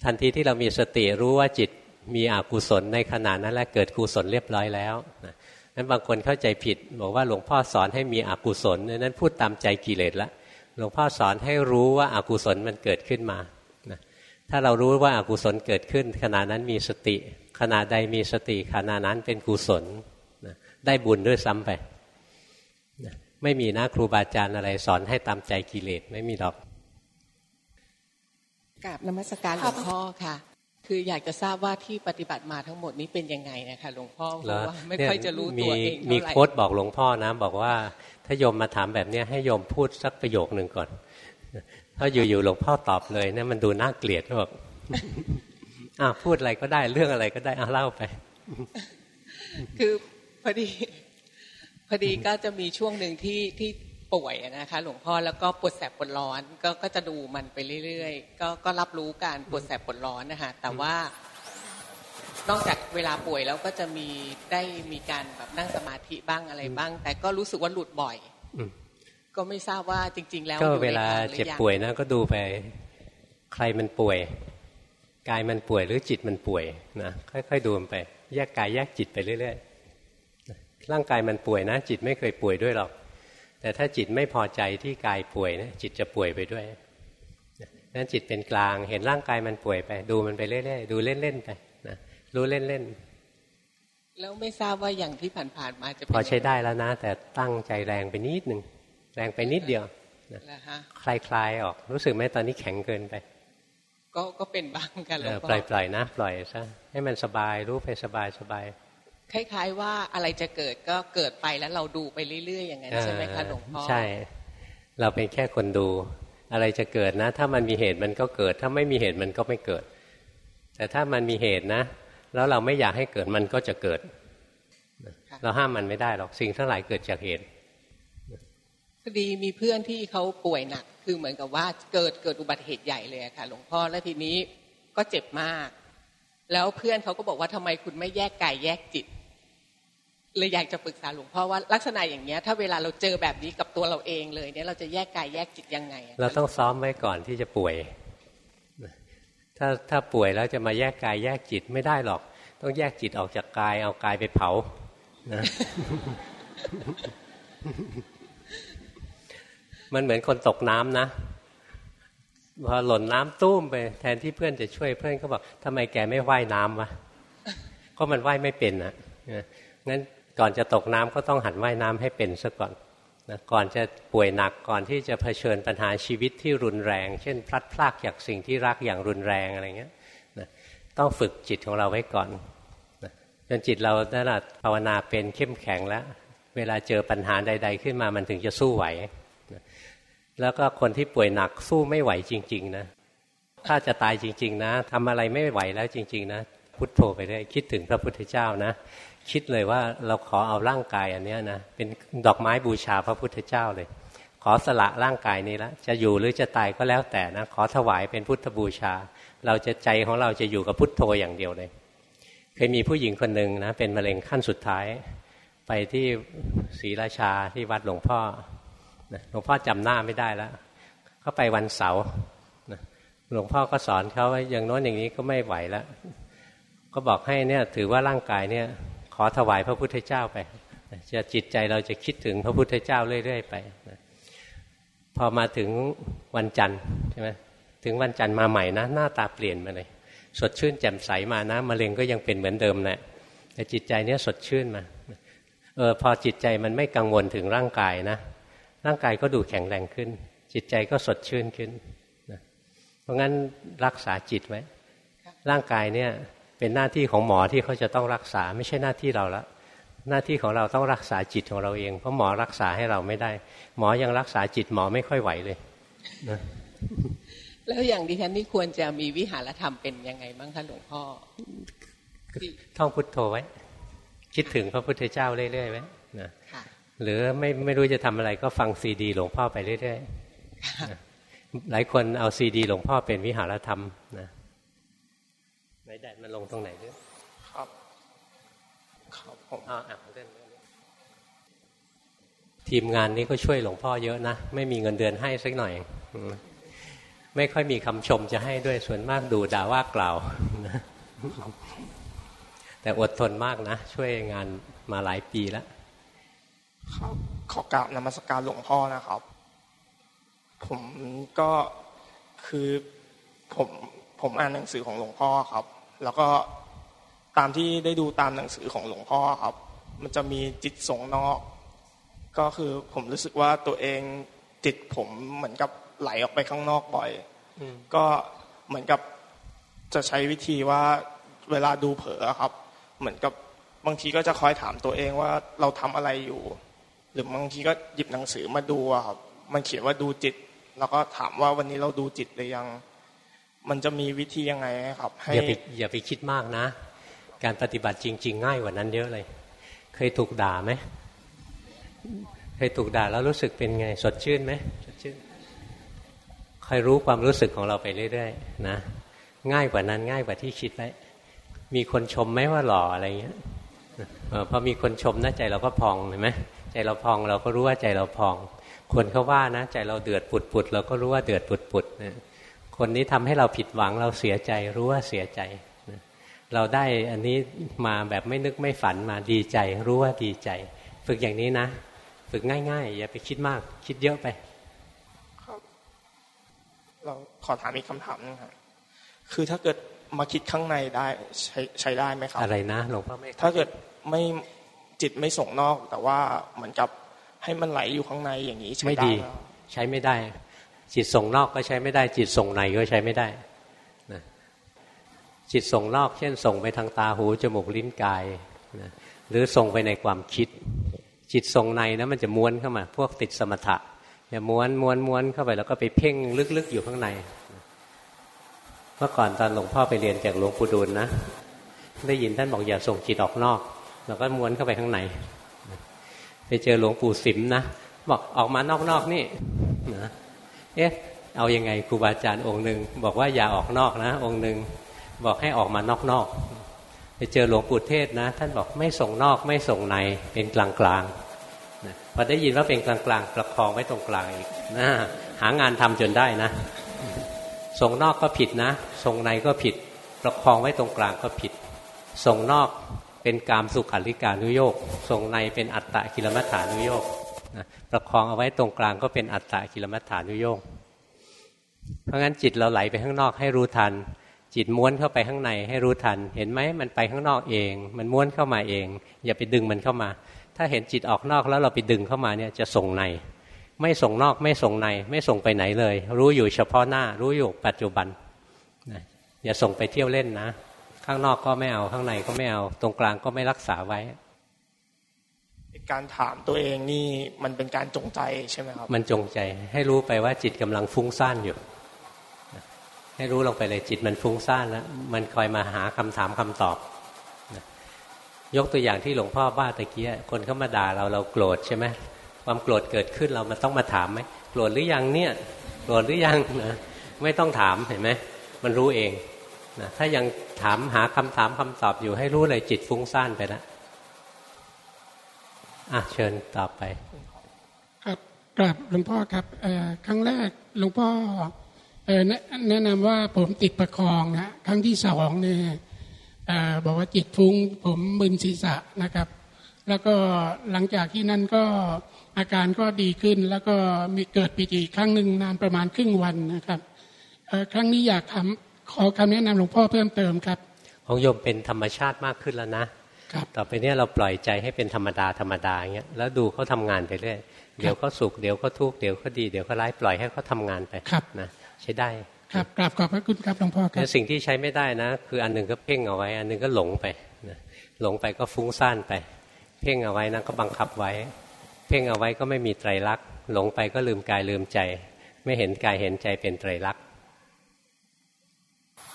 ทันทีที่เรามีสติรู้ว่าจิตมีอกุศลในขณะนั้นแหละเกิดกุศลเรียบร้อยแล้วนะนั้นบางคนเข้าใจผิด บอกว่าหลวงพ่อสอนให้มีอกุศลนั้นพูดตามใจกิเลสละหลวงพ่อสอนให้รู้ว่าอากุศลมันเกิดขึ้นมา ถ้าเรารู้ว่าอากุศลเกิดขึ้น ขณะนั้นมีสติขณะใดมีสติขณะนั้นเป็นกุศลนะได้บุญด้วยซ้ำไปนะไม่มีนะครูบาอาจารย์อะไรสอนให้ตามใจกิเลสไม่มีหรอกกราบนมัสการหลวงพ่อค่ะ คืออยากจะทราบว่าที่ปฏิบัติมาทั้งหมดนี้เป็นยังไงนะคะหลวงพ่อเพราะว่าไม่ค่อยจะรู้ตัวเองมีโค้ดบอกหลวงพ่อนะบอกว่าถ้าโยมมาถามแบบนี้ให้โยมพูดสักประโยคหนึ่งก่อน ถ้าอยู่ๆหลวงพ่อตอบเลยเนี่ยมันดูน่าเกลียดบอกอ่าพูดอะไรก็ได้เรื่องอะไรก็ได้อ่าเล่าไป คือพอดีพอดีก็จะมีช่วงหนึ่งที่ที่ป่วยนะคะ หลวงพ่อแล้วก็ปวดแสบปวดร้อน ก็ก็จะดูมันไปเรื่อยๆก็ก็รับรู้การปวดแสบปวดร้อนนะคะแต่ว่านอกจากเวลาป่วยแล้วก็จะมีได้มีการแบบนั่งสมาธิบ้างอะไรบ้าง แต่ก็รู้สึกว่าหลุดบ่อย ก็ไม่ทราบว่าจริง ๆ แล้วก็เวลาเจ็บป่วยนะก็ดูไป ใครมันป่วยกายมันป่วยหรือจิตมันป่วยนะค่อยๆดูไป แยกกายแยกจิตไปเรื่อยๆร่างกายมันป่วยนะ จิตไม่เคยป่วยด้วยหรอก แต่ถ้าจิตไม่พอใจที่กายป่วยนะจิตจะป่วยไปด้วยนั้นจิตเป็นกลางเห็นร่างกายมันป่วยไป ดูมันไปเรื่อยๆดูเล่นๆไปนะรู้เล่นๆแล้วไม่ทราบว่าอย่างที่ผ่านๆมาจะพอใช้ได้แล้วนะ แต่ตั้งใจแรงไปนิดหนึ่ง แรงไปนิดเดียวคลายๆออก รู้สึกไหมตอนนี้แข็งเกินไป ก็ก็เป็นบ้างกันแล้วปล่อยปล่อยนะ ปล่อยซะให้มันสบายรู้ไปสบายสบายคล้าย ๆ ว่าอะไรจะเกิดก็เกิดไปแล้วเราดูไปเรื่อย ๆ อย่างนั้นใช่ไหมคะหลวงพ่อใช่ เราเป็นแค่คนดู อะไรจะเกิดนะ ถ้ามันมีเหตุมันก็เกิด ถ้าไม่มีเหตุมันก็ไม่เกิด แต่ถ้ามันมีเหตุนะ แล้วเราไม่อยากให้เกิดมันก็จะเกิด เราห้ามมันไม่ได้หรอกสิ่งทั้งหลายเกิดจากเหตุ พอดีมีเพื่อนที่เขาป่วยหนัก คือเหมือนกับว่าเกิดเกิดอุบัติเหตุใหญ่เลยค่ะ หลวงพ่อแล้วทีนี้ก็เจ็บมาก แล้วเพื่อนเขาก็บอกว่าทำไมคุณไม่แยกกายแยกจิตเลยอยากจะปรึกษาหลวงพ่อว่าลักษณะอย่างเนี้ยถ้าเวลาเราเจอแบบนี้กับตัวเราเองเลยเนี่ยเราจะแยกกายแยกจิตยังไง เราต้องซ้อมไว้ก่อนที่จะป่วย ถ้าถ้าป่วยแล้วจะมาแยกกายแยกจิตไม่ได้หรอก ต้องแยกจิตออกจากกายเอากายไปเผานะ มันเหมือนคนตกน้ำนะพอหล่นน้ำตุ้มไปแทนที่เพื่อนจะช่วยเพื่อนก็บอกทำไมแกไม่ว่ายน้ำวะก็มันว่ายไม่เป็นนะงั้นก่อนจะตกน้ำก็ต้องหัดว่ายน้ำให้เป็นซะก่อนนะก่อนจะป่วยหนักก่อนที่จะเผชิญปัญหาชีวิตที่รุนแรง เช่น พลัดพรากจากสิ่งที่รักอย่างรุนแรงอะไรเงี้ยนะต้องฝึกจิตของเราไว้ก่อนนะจนจิตเราได้ภาวนาเป็นเข้มแข็งแล้ว เวลาเจอปัญหาใด ๆ ขึ้นมามันถึงจะสู้ไหว แล้วก็คนที่ป่วยหนักสู้ไม่ไหวจริง ๆ นะ ถ้าจะตายจริง ๆ นะทำอะไรไม่ไหวแล้วจริง ๆ นะ พุทโธไปได้คิดถึงพระพุทธเจ้านะ คิดเลยว่าเราขอเอาร่างกายอันนี้นะ เป็นดอกไม้บูชาพระพุทธเจ้าเลย ขอสละร่างกายนี้แล้วจะอยู่หรือจะตายก็แล้วแต่นะ ขอถวายเป็นพุทธบูชา เราจะใจของเราจะอยู่กับพุทโธอย่างเดียวเลย เคยมีผู้หญิงคนหนึ่งนะ เป็นมะเร็งขั้นสุดท้าย ไปที่ศรีราชาที่วัดหลวงพ่อ หลวงพ่อจำหน้าไม่ได้แล้วเขาไปวันเสาร์หลวงพ่อก็สอนเขาว่าอย่างน้นอย่างนี้ก็ไม่ไหวแล้วก็บอกให้เนี่ยถือว่าร่างกายเนี่ย ขอถวายพระพุทธเจ้าไปจะจิตใจเราจะคิดถึงพระพุทธเจ้าเรื่อย ๆ ไปพอมาถึงวันจันทร์ใช่ไหมถึงวันจันทร์มาใหม่นะ หน้าตาเปลี่ยนมาเลย สดชื่นแจ่มใสมานะมะเร็งก็ยังเป็นเหมือนเดิมแหละแต่จิตใจเนี้ยสดชื่นมาเออพอจิตใจมันไม่กังวลถึงร่างกายนะ ร่างกายก็ดูแข็งแรงขึ้น จิตใจก็สดชื่นขึ้นนะเพราะงั้นรักษาจิตไว้ร่างกายเนี่ยเป็นหน้าที่ของหมอที่เขาจะต้องรักษาไม่ใช่หน้าที่เราละหน้าที่ของเราต้องรักษาจิตของเราเอง เพราะหมอรักษาให้เราไม่ได้ หมอยังรักษาจิตหมอไม่ค่อยไหวเลยนะแล้วอย่างดิฉันนี่ควรจะมีวิหารธรรมเป็นยังไงบ้างคะหลวงพ่อท่องพุทโธไว้ คิดถึงพระพุทธเจ้าเรื่อยๆไว้นะ หรือไม่ไม่รู้จะทำอะไรก็ฟังซีดี หลวงพ่อไปเรื่อยๆหลายคนเอาซีดี หลวงพ่อเป็นวิหารธรรมนะไหนแดดมันลงตรงไหนด้วยครับครับผมอ่าอ่าเล่นทีมงานนี้ก็ช่วยหลวงพ่อเยอะนะ ไม่มีเงินเดือนให้สักหน่อยไม่ค่อยมีคำชมจะให้ด้วยส่วนมากดูด่าว่ากล่าวแต่อดทนมากนะ ช่วยงานมาหลายปีแล้ว ครับขอกราบนมัสการหลวงพ่อนะครับ ผมก็คือผมผมอ่านหนังสือของหลวงพ่อครับ แล้วก็ตามที่ได้ดูตามหนังสือของหลวงพ่อครับ มันจะมีจิตส่งนอก ก็คือผมรู้สึกว่าตัวเองจิตผมเหมือนกับไหลออกไปข้างนอกบ่อยก็เหมือนกับจะใช้วิธีว่าเวลาดูเผลอครับ เหมือนกับบางทีก็จะคอยถามตัวเองว่าเราทำอะไรอยู่ หรือบางทีก็หยิบหนังสือมาดูครับ มันเขียนว่าดูจิต แล้วก็ถามว่าวันนี้เราดูจิตหรือยัง มันจะมีวิธียังไงครับ ให้อย่าไปอย่าไปคิดมากนะ การปฏิบัติจริง ๆ ง่ายกว่านั้นเยอะเลย เคยถูกด่าไหมเคยถูกด่าแล้วรู้สึกเป็นไง สดชื่นไหมสดชื่นคอยรู้ความรู้สึกของเราไปเรื่อยๆนะง่ายกว่านั้นง่ายกว่าที่คิดไว้มีคนชมไหมว่าหล่ออะไรเงี้ยพอมีคนชมนะใจเราก็พองเห็นไหม ใจเราพองเราก็รู้ว่าใจเราพอง คนเขาว่านะ ใจเราเดือดปุดปุดเราก็รู้ว่าเดือดปุดปุดนะคนนี้ทำให้เราผิดหวังเราเสียใจรู้ว่าเสียใจเราได้อันนี้มาแบบไม่นึกไม่ฝันมาดีใจ รู้ว่าดีใจ ฝึกอย่างนี้นะ ฝึกง่าย ๆ อย่าไปคิดมาก คิดเยอะไปครับ เราขอถามอีกคำถามนึงครับคือถ้าเกิดมาคิดข้างในได้ใช้ใช้ได้ไหมครับ อะไรนะหลวงพ่อไม่ถ้าเกิดไม่ จิตไม่ส่งนอก แต่ว่าเหมือนกับให้มันไหลอยู่ข้างในอย่างนี้ใช้ได้ใช้ไม่ได้ จิตส่งนอกก็ใช้ไม่ได้ จิตส่งในก็ใช้ไม่ได้นะจิตส่งนอก เช่น ส่งไปทางตาหูจมูกลิ้นกายนะหรือส่งไปในความคิด จิตส่งในนะมันจะม้วนเข้ามา พวกติดสมถะจะม้วนม้วนม้วนเข้าไปแล้วก็ไปเพ่งลึกๆอยู่ข้างใน เมื่อก่อนตอนหลวงพ่อไปเรียนจากหลวงปู่ดูลนะได้ยินท่านบอกอย่าส่งจิตออกนอก เราก็ม้วนเข้าไปข้างในไปเจอหลวงปู่สิมนะบอกออกมานอกๆนี่นะเอ๊ะเอาอยัางไงครูบาอาจารย์องค์หนึ่งบอกว่าอย่าออกนอกนะ องค์หนึ่งบอกให้ออกมานอกๆไปเจอหลวงปู่เทศนะ ท่านบอกไม่ส่งนอกไม่ส่งในเป็นกลางๆนะพอได้ยินว่าเป็นกลางๆประคองไว้ตรงกลางอีกนะหางานทำจนได้นะ ส่งนอกก็ผิดนะ ส่งในก็ผิด ประคองไว้ตรงกลางก็ผิด ส่งนอก เป็นกามสุขันลิกานุโยกส่งในเป็นอัตตะกิลมัฏฐานุโยกนะประคองเอาไว้ตรงกลางก็เป็นอัตตะกิลมัฏฐานุโยกเพราะงั้นจิตเราไหลไปข้างนอกให้รู้ทัน จิตม้วนเข้าไปข้างในให้รู้ทัน เห็นไหมมันไปข้างนอกเอง มันม้วนเข้ามาเอง อย่าไปดึงมันเข้ามา ถ้าเห็นจิตออกนอกแล้วเราไปดึงเข้ามาเนี่ยจะส่งใน ไม่ส่งนอกไม่ส่งใน ไม่ส่งไปไหนเลย รู้อยู่เฉพาะหน้า รู้อยู่ปัจจุบันอย่าส่งไปเที่ยวเล่นนะ ข้างนอกก็ไม่เอาข้างในก็ไม่เอา ตรงกลางก็ไม่รักษาไว้ การถามตัวเองนี่มันเป็นการจงใจใช่ไหมครับ มันจงใจให้รู้ไปว่าจิตกำลังฟุ้งซ่านอยู่ ให้รู้ลงไปเลยจิตมันฟุ้งซ่านแล้วมันคอยมาหาคำถามคำตอบยกตัวอย่างที่หลวงพ่อบ้าตะเกียคนเข้ามาด่าเราเราโกรธใช่ไหมความโกรธเกิดขึ้นเรามันต้องมาถามไหมโกรธหรือยังเนี่ยโกรธหรือยังนะไม่ต้องถามเห็นไหมมันรู้เอง นะถ้ายังถามหาคำถามคำตอบอยู่ให้รู้เลยจิตฟุ้งซ่านไปแล้วอะเชิญตอบไป ครับกราบหลวงพ่อครับครั้งแรกหลวงพ่อแนะนำว่าผมติดประคองนะครั้งที่สองเนี่ยบอกว่าจิตฟุ้งผมมึนศีรษะนะครับ แล้วก็หลังจากที่นั่นก็อาการก็ดีขึ้น แล้วก็มีเกิดปีติครั้งหนึ่งนานประมาณครึ่งวันนะครับครั้งนี้อยากทำ ขอคำแนะนำหลวงพ่อเพิ่มเติมครับ ของโยมเป็นธรรมชาติมากขึ้นแล้วนะครับต่อไปเนี้ยเราปล่อยใจให้เป็นธรรมดาธรรมดาอย่างเงี้ยแล้วดูเขาทางานไปเรื่อยเดี๋ยวก็สุขเดี๋ยวก็ทุกข์เดี๋ยวก็ดีเดี๋ยวก็ร้ายปล่อยให้เขาทางานไปครับนะใช้ได้ครับกราบขอบพระคุณครับหลวงพ่อครับสิ่งที่ใช้ไม่ได้นะ คืออันหนึ่งก็เพ่งเอาไว้ อันหนึ่งก็หลงไปนะหลงไปก็ฟุ้งซ่านไป เพ่งเอาไว้นะก็บังคับไว้ เพ่งเอาไว้ก็ไม่มีไตรลักษณ์หลงไปก็ลืมกายลืมใจ ไม่เห็นกายเห็นใจเป็นไตรลักษณ์เผ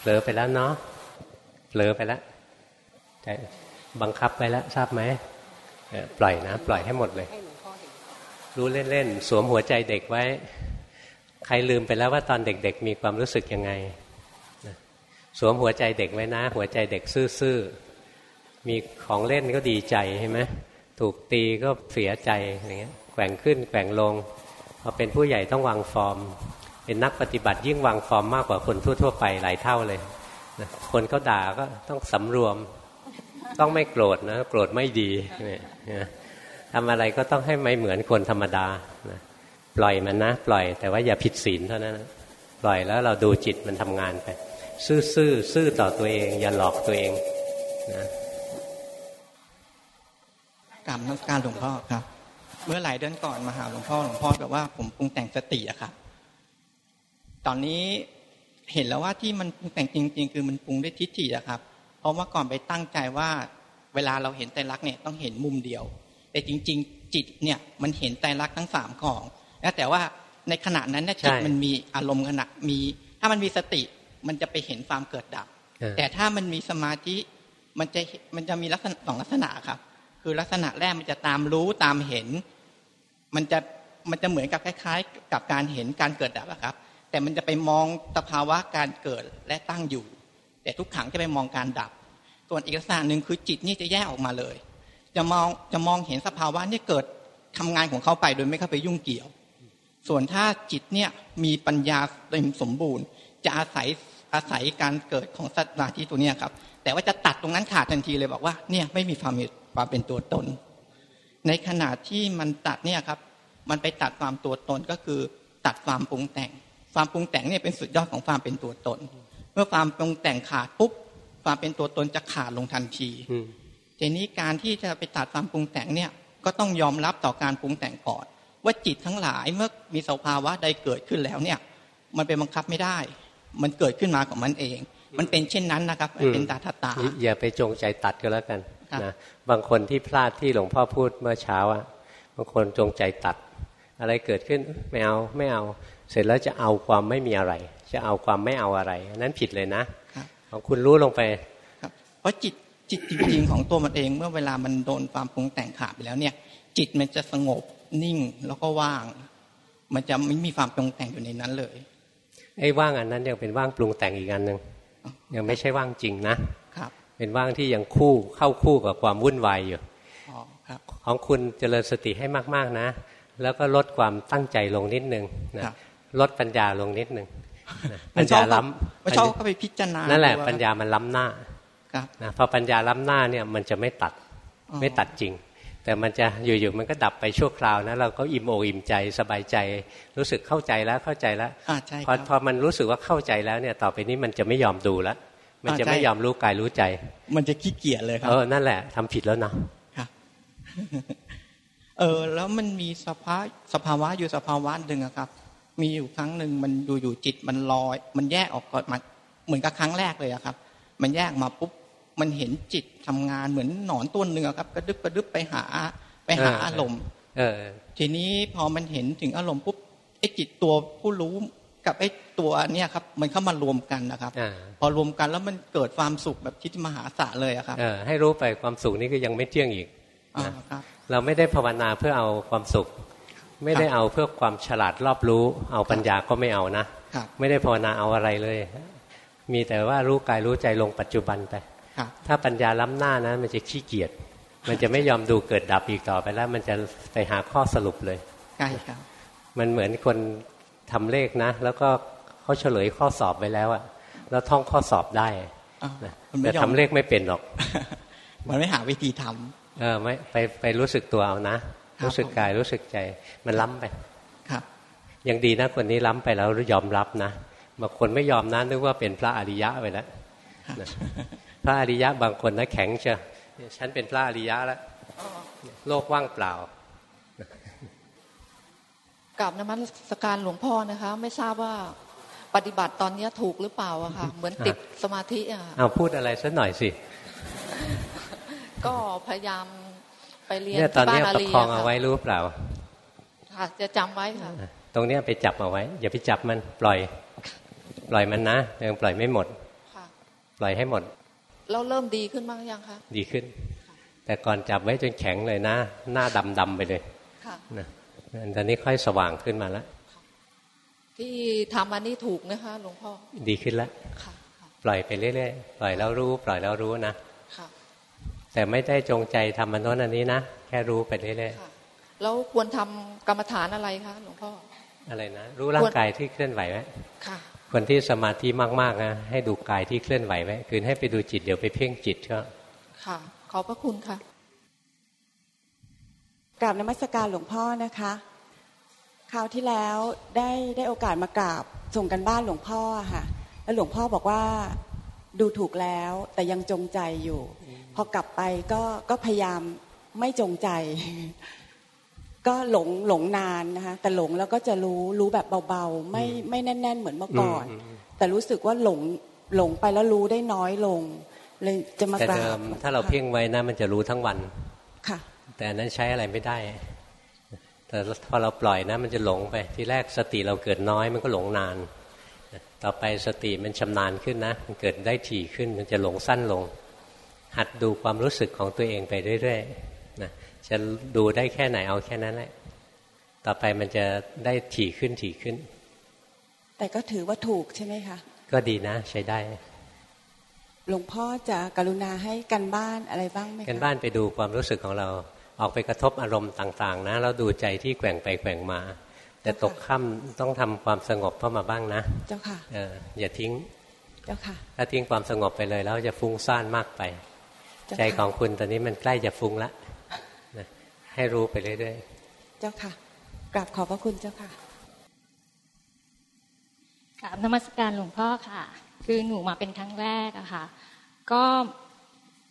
ลอไปแล้วเนาะเผลอไปแล้วใจบังคับไปแล้วทราบไหมปล่อยนะ ปล่อยให้หมดเลย รู้เล่นๆสวมหัวใจเด็กไว้ ใครลืมไปแล้วว่าตอนเด็กๆ มีความรู้สึกยังไงสวมหัวใจเด็กไว้นะ หัวใจเด็กซื่อๆมีของเล่นก็ดีใจใช่ไหมถูกตีก็เสียใจอย่างเงี้ยแกว่งขึ้นแกว่งลงพอเป็นผู้ใหญ่ต้องวางฟอร์ม เป็นนักปฏิบัติยิ่งวางฟอร์มมากกว่าคนทั่ว ๆ ไปหลายเท่าเลยนะคนเขาด่าก็ต้องสำรวม ต้องไม่โกรธนะโกรธไม่ดีเนี่ยทำอะไรก็ต้องให้ไม่เหมือนคนธรรมดานะปล่อยมันนะปล่อยแต่ว่าอย่าผิดศีลเท่านั้นนะปล่อยแล้วเราดูจิตมันทำงานไปซื่อซื่อซื่อต่อตัวเอง อย่าหลอกตัวเองนะกรรมนักการหลวงพ่อครับ เมื่อหลายเดือนก่อนมาหาหลวงพ่อหลวงพ่อแบบว่าผมปรุงแต่งสติอะครับ ตอนนี้เห็นแล้วว่าที่มันปรุงแต่งจริง ๆ คือมันปรุงด้วยทิฏฐิอะครับ เพราะว่าก่อนไปตั้งใจว่าเวลาเราเห็นไตรลักษณ์เนี่ยต้องเห็นมุมเดียว แต่จริง ๆ จิตเนี่ยมันเห็นไตรลักษณ์ทั้งสามของแล้วแต่ว่าในขณะนั้นเนี่ยจิตมันมีอารมณ์ขณะมี ถ้ามันมีสติมันจะไปเห็นความเกิดดับ แต่ถ้ามันมีสมาธิมันจะมันจะมีลักษณะสองลักษณะครับ คือลักษณะแรกมันจะตามรู้ตามเห็น มันจะมันจะเหมือนกับคล้าย ๆ กับการเห็นการเกิดดับอะครับ แต่มันจะไปมองสภาวะการเกิดและตั้งอยู่ แต่ทุกขังจะไปมองการดับ ส่วนอีกลักษณะหนึ่งคือจิตนี่จะแยกออกมาเลย จะมองจะมองเห็นสภาวะนี่เกิดทำงานของเขาไปโดยไม่เข้าไปยุ่งเกี่ยว ส่วนถ้าจิตเนี่ยมีปัญญาเต็มสมบูรณ์ จะอาศัยอาศัยการเกิดของสัตว์ที่ตัวเนี้ยครับ แต่ว่าจะตัดตรงนั้นขาดทันทีเลยบอกว่าเนี่ยไม่มีความความเป็นตัวตน ในขณะที่มันตัดเนี่ยครับ มันไปตัดความตัวตนก็คือตัดความปรุงแต่ง ความปรุงแต่งเนี่ยเป็นสุดยอดของความเป็นตัวตน เมื่อความปรุงแต่งขาดปุ๊บความเป็นตัวตนจะขาดลงทันทีทีนี้การที่จะไปตัดความปรุงแต่งเนี่ยก็ต้องยอมรับต่อการปรุงแต่งก่อน ว่าจิตทั้งหลายเมื่อมีสภาวะใดเกิดขึ้นแล้วเนี่ย มันเป็นบังคับไม่ได้ มันเกิดขึ้นมาของมันเอง มันเป็นเช่นนั้นนะครับเป็นตาตาตาอย่าไปจงใจตัดก็แล้วกันนะบางคนที่พลาดที่หลวงพ่อพูดเมื่อเช้าอะบางคนจงใจตัด อะไรเกิดขึ้นไม่เอาไม่เอา เสร็จแล้วจะเอาความไม่มีอะไร จะเอาความไม่เอาอะไร นั้นผิดเลยนะของคุณรู้ลงไปเพราะจิตจิตจริงๆของตัวมันเองเมื่อเวลามันโดนความปรุงแต่งขาดไปแล้วเนี่ย จิตมันจะสงบนิ่งแล้วก็ว่าง มันจะไม่มีความปรุงแต่งอยู่ในนั้นเลยไอ้ว่างอันนั้นยังเป็นว่างปรุงแต่งอีกอันหนึ่งยังไม่ใช่ว่างจริงนะครับ เป็นว่างที่ยังคู่เข้าคู่กับความวุ่นวายอยู่ของคุณเจริญสติให้มากๆนะ แล้วก็ลดความตั้งใจลงนิดนึงนะ ลดปัญญาลงนิดนึงปัญญาล้ำไม่ชอบก็ไปพิจารณา นั่นแหละปัญญามันล้ำหน้านะพอปัญญาล้ำหน้าเนี่ยมันจะไม่ตัดไม่ตัดจริง แต่มันจะอยู่ๆมันก็ดับไปชั่วคราวนะเราก็อิ่มอกอิ่มใจสบายใจ รู้สึกเข้าใจแล้วเข้าใจแล้วพอพอมันรู้สึกว่าเข้าใจแล้วเนี่ยต่อไปนี้มันจะไม่ยอมดูแล้วมันจะไม่ยอมรู้กายรู้ใจ มันจะขี้เกียจเลยครับเออนั่นแหละทำผิดแล้วเนาะเออแล้วมันมีสภาสภาวะอยู่สภาวะหนึ่งครับ มีอยู่ครั้งหนึ่งมันอยู่อยู่จิตมันลอย มันแยกออกก่อนมาเหมือนกับครั้งแรกเลยครับ มันแยกมาปุ๊บมันเห็นจิตทำงานเหมือนหนอนตัวเนื้อครับ กระดึบกระดึบไปหา ไปหาอารมณ์ทีนี้พอมันเห็นถึงอารมณ์ปุ๊บไอ้จิตตัวผู้รู้กับไอ้ตัวเนี้ยครับ มันเข้ามารวมกันนะครับพอรวมกันแล้วมันเกิดความสุขแบบที่มหาศาลเลยครับให้รู้ไปความสุขนี้ก็ยังไม่เที่ยงอีกเราไม่ได้ภาวนาเพื่อเอาความสุข ไม่ได้เอาเพื่อความฉลาดรอบรู้ เอาปัญญาก็ไม่เอานะ ไม่ได้ภาวนาเอาอะไรเลย มีแต่ว่ารู้กายรู้ใจลงปัจจุบันไปถ้าปัญญาล้ำหน้านะมันจะขี้เกียจมันจะไม่ยอมดูเกิดดับอีกต่อไปแล้ว มันจะไปหาข้อสรุปเลยใช่ครับ มันเหมือนคนทำเลขนะ แล้วก็เขาเฉลยข้อสอบไปแล้วอะแล้วท่องข้อสอบได้แต่ทำเลขไม่เป็นหรอก มันไม่หาวิธีทำเออไม่ไปไปรู้สึกตัวเอานะ รู้สึกกายรู้สึกใจมันล้ำไป ครับ ยังดีนะคนนี้ล้ำไปแล้วยอมรับนะบางคนไม่ยอมนะนึกว่าเป็นพระอริยะไปแล้วพระอริยะบางคนนะแข็งเชียฉันเป็นพระอริยะแล้วโลกว่างเปล่ากับนมัสการหลวงพ่อนะคะ ไม่ทราบว่าปฏิบัติตอนนี้ถูกหรือเปล่าอะค่ะเหมือนติดสมาธิอะเอาพูดอะไรสักหน่อยสิ ก็พยายาม ไปเรียนที่บ้านอาลีประคองเอาไว้รู้เปล่าค่ะจะจำไว้ค่ะ ตรงเนี้ยไปจับเอาไว้ อย่าไปจับมันปล่อย ปล่อยมันนะยังปล่อยไม่หมดปล่อยให้หมดเราเริ่มดีขึ้นบ้างยังคะดีขึ้น แต่ก่อนจับไว้จนแข็งเลยนะ หน้าดำดำไปเลยค่ะนะตอนนี้ค่อยสว่างขึ้นมาแล้วที่ทำอันนี้ถูกนะคะหลวงพ่อดีขึ้นแล้วปล่อยไปเรื่อยๆปล่อยแล้วรู้ ปล่อยแล้วรู้นะ แต่ไม่ได้จงใจทำมันโน้นอันนี้นะ แค่รู้ไปเรื่อยๆแล้วควรทำกรรมฐานอะไรคะหลวงพ่ออะไรนะ รู้ร่างกายที่เคลื่อนไหวไหมค่ะคนที่สมาธิมากๆนะให้ดูกายที่เคลื่อนไหวไว้คืนให้ไปดูจิตเดี๋ยวไปเพ่งจิตก็ค่ะ ขอบพระคุณค่ะกราบนมัสการหลวงพ่อนะคะ คราวที่แล้วได้ได้โอกาสมากราบส่งกันบ้านหลวงพ่อค่ะ แล้วหลวงพ่อบอกว่าดูถูกแล้วแต่ยังจงใจอยู่ พอกลับไปก็ก็พยายามไม่จงใจ ก็หลงหลงนานนะคะแต่หลงแล้วก็จะรู้รู้แบบเบาๆ ไม่ไม่แน่น ๆ เหมือนเมื่อก่อน แต่รู้สึกว่าหลงหลงไปแล้วรู้ได้น้อยลง เลยจะมากราบถ้าเราเพ่งไว้นะมันจะรู้ทั้งวันค่ะ แต่นั้นใช้อะไรไม่ได้ แต่พอเราปล่อยนะมันจะหลงไปที่แรกสติเราเกิดน้อยมันก็หลงนาน ต่อไปสติมันชำนาญขึ้นนะ มันเกิดได้ถี่ขึ้นมันจะหลงสั้นลง หัดดูความรู้สึกของตัวเองไปเรื่อยๆนะจะดูได้แค่ไหนเอาแค่นั้นแหละ ต่อไปมันจะได้ถี่ขึ้นถี่ขึ้น แต่ก็ถือว่าถูกใช่ไหมคะ ก็ดีนะใช้ได้ หลวงพ่อจะกรุณาให้กันบ้านอะไรบ้างไหมคะกันบ้านไปดูความรู้สึกของเรา ออกไปกระทบอารมณ์ต่าง ๆ นะ แล้วดูใจที่แกว่งไปแกว่งมาแต่ตกค่ำต้องทำความสงบเข้ามาบ้างนะ เจ้าค่ะเอออย่าทิ้ง เจ้าค่ะ ถ้าทิ้งความสงบไปเลยแล้วจะฟุ้งซ่านมากไปเจ้าค่ะ ใจของคุณตอนนี้มันใกล้จะฟุ้งละนะให้รู้ไปเรื่อยเจ้าค่ะ กราบขอบพระคุณเจ้าค่ะกราบนมัสการหลวงพ่อค่ะ คือหนูมาเป็นครั้งแรกอะค่ะ ก็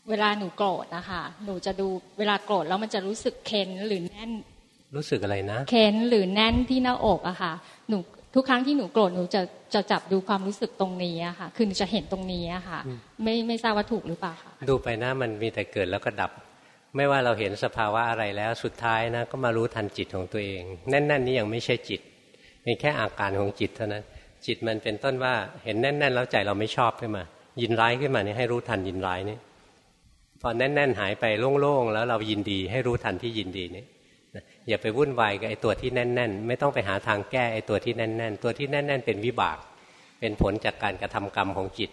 เวลาหนูโกรธนะคะหนูจะดูเวลาโกรธแล้วมันจะรู้สึกเค้นหรือแน่นๆรู้สึกอะไรนะ เค้นหรือแน่นที่หน้าอกอะค่ะ หนู ทุกครั้งที่หนูโกรธหนูจะจะจับดูความรู้สึกตรงนี้อะค่ะคือหนูจะเห็นตรงนี้อะค่ะ ไม่ไม่ทราบว่าถูกหรือเปล่าค่ะดูไปนะมันมีแต่เกิดแล้วก็ดับ ไม่ว่าเราเห็นสภาวะอะไรแล้วสุดท้ายนะก็มารู้ทันจิตของตัวเองแน่นๆนี้ยังไม่ใช่จิตเป็นแค่อาการของจิตเท่านั้น จิตมันเป็นต้นว่าเห็นแน่น ๆ แล้วใจเราไม่ชอบขึ้นมา ยินร้ายขึ้นมานี่ให้รู้ทันยินร้ายนี่พอแน่น ๆ หายไปโล่งๆแล้วเรายินดี ให้รู้ทันที่ยินดีนี่นะ อย่าไปวุ่นวายกับไอ้ตัวที่แน่น ๆ ไม่ต้องไปหาทางแก้ไอ้ตัวที่แน่น ๆ ตัวที่แน่น ๆ เป็นวิบาก เป็นผลจากการกระทำกรรมของจิต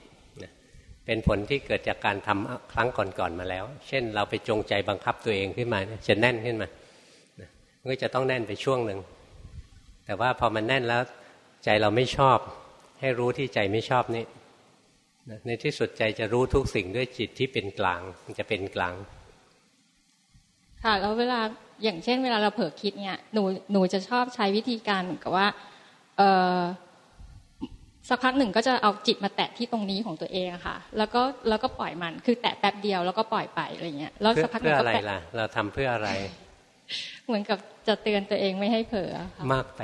เป็นผลที่เกิดจากการทำครั้งก่อนๆมาแล้ว เช่น เราไปจงใจบังคับตัวเองขึ้นมาจะแน่นขึ้นมาก็จะต้องแน่นไปช่วงหนึ่งแต่ว่าพอมันแน่นแล้วใจเราไม่ชอบ ให้รู้ที่ใจไม่ชอบนี่ในที่สุดใจจะรู้ทุกสิ่งด้วยจิตที่เป็นกลางมันจะเป็นกลาง ค่ะแล้วเวลา อย่างเช่น เวลาเราเผลอคิดเนี่ยหนูหนูจะชอบใช้วิธีการเหมือนกับว่าเออสักพักหนึ่งก็จะเอาจิตมาแตะที่ตรงนี้ของตัวเองอะค่ะ แล้วก็แล้วก็ปล่อยมัน คือแตะแป๊บเดียวแล้วก็ปล่อยไปอะไรเงี้ย แล้วเพื่อสักพักหเพื่นึ่องก็อะไรแตะล่ะ เราทำเพื่ออะไร เหมือนกับจะเตือนตัวเองไม่ให้เผลอค่ะมากไป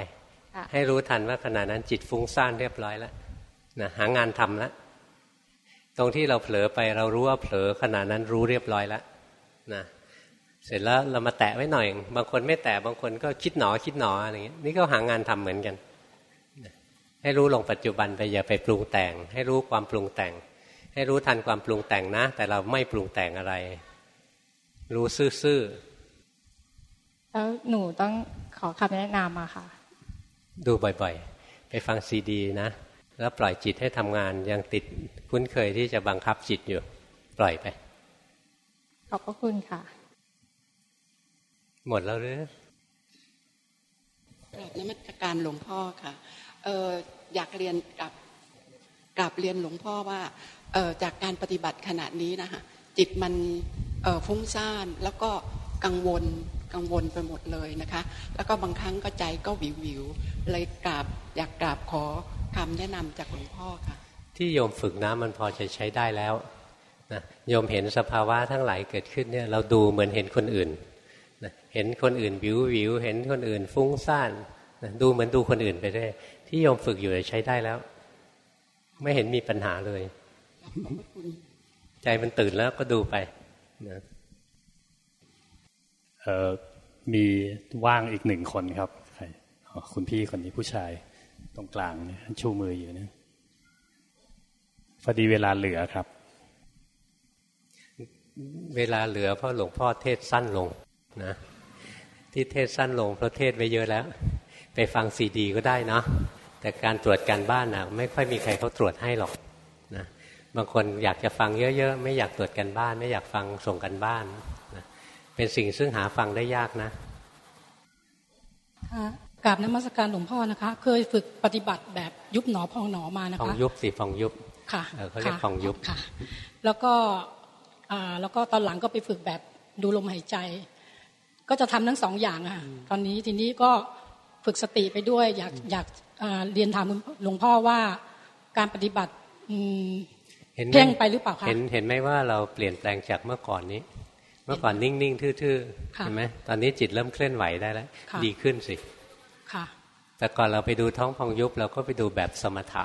ค่ะให้รู้ทันว่าขณะนั้นจิตฟุ้งซ่านเรียบร้อยแล้วนะหางานทำแล้วตรงที่เราเผลอไปเรารู้ว่าเผลอขณะนั้นรู้เรียบร้อยแล้วนะ เสร็จแล้วเรามาแตะไว้หน่อย บางคนไม่แตะบางคนก็คิดหนอคิดหนออะไรอย่างเงี้ยนี่ก็หางานทำเหมือนกันนะให้รู้ลงปัจจุบันไปอย่าไปปรุงแต่ง ให้รู้ความปรุงแต่ง ให้รู้ทันความปรุงแต่งนะ แต่เราไม่ปรุงแต่งอะไร รู้ซื่อแล้วหนูต้องขอคำแนะนำอะค่ะๆดูบ่อยๆ ไปฟังซีดีนะ แล้วปล่อยจิตให้ทำงานยังติดคุ้นเคยที่จะบังคับจิตอยู่ ปล่อยไป ขอบพระคุณค่ะ หมดแล้วหรือกราบนมัสการหลวงพ่อค่ะเอออยากเรียนกับกราบเรียนหลวงพ่อว่าเออจากการปฏิบัติขณะนี้นะคะจิตมันเออฟุ้งซ่านแล้วก็กังวลกังวลไปหมดเลยนะคะ แล้วก็บางครั้งก็ใจก็วิววิวๆเลยกราบอยากกราบขอคำแนะนำจากหลวงพ่อค่ะ ที่โยมฝึกนะมันพอจะใช้ได้แล้วนะโยมเห็นสภาวะทั้งหลายเกิดขึ้นเนี่ยเราดูเหมือนเห็นคนอื่นนะ เห็นคนอื่นวิววิวเห็นคนอื่นฟุ้งซ่านนะดูเหมือนดูคนอื่นไปได้ ที่โยมฝึกอยู่ใช้ได้แล้ว ไม่เห็นมีปัญหาเลย ใจมันตื่นแล้วก็ดูไปนะเอ่อมีว่างอีกหนึ่งคนครับใครอ๋อคุณพี่คนนี้ผู้ชายตรงกลางเนี่ยชูมืออยู่เนี่ยพอดีเวลาเหลือครับ เวลาเหลือเพราะหลวงพ่อเทศสั้นลงนะ ที่เทศสั้นลงเพราะเทศไว้เยอะแล้ว ไปฟังซีดีก็ได้เนาะแต่การตรวจการบ้านนะไม่ค่อยมีใครเขาตรวจให้หรอกนะบางคนอยากจะฟังเยอะๆ ไม่อยากตรวจกันบ้าน ไม่อยากฟังส่งกันบ้านนะเป็นสิ่งซึ่งหาฟังได้ยากนะค่ะกราบนมัสการหลวงพ่อนะคะ เคยฝึกปฏิบัติแบบยุบหนอพองหนอมานะฟองคะยุบสิฟองยุบค่ะเออเขาเรียกค่ะฟองยุบค่ะ แล้วก็อ่าแล้วก็ตอนหลังก็ไปฝึกแบบดูลมหายใจ ก็จะทำทั้งสองอย่างอะค่ะตอนนี้ทีนี้ก็ฝึกสติไปด้วย อยากอยากอ่าเรียนถามหลวงพ่อว่าการปฏิบัติอืมเห็นหมเพ่งไปหรือเปล่าคะเห็นเห็นไหมว่าเราเปลี่ยนแปลงจากเมื่อก่อนนี้ เมื่อก่อนนิ่ง ๆ ทื่อๆค่ะเห็นไหมตอนนี้จิตเริ่มเคลื่อนไหวได้แล้วค่ะดีขึ้นสิค่ะแต่ก่อนเราไปดูท้องพองยุบเราก็ไปดูแบบสมถะ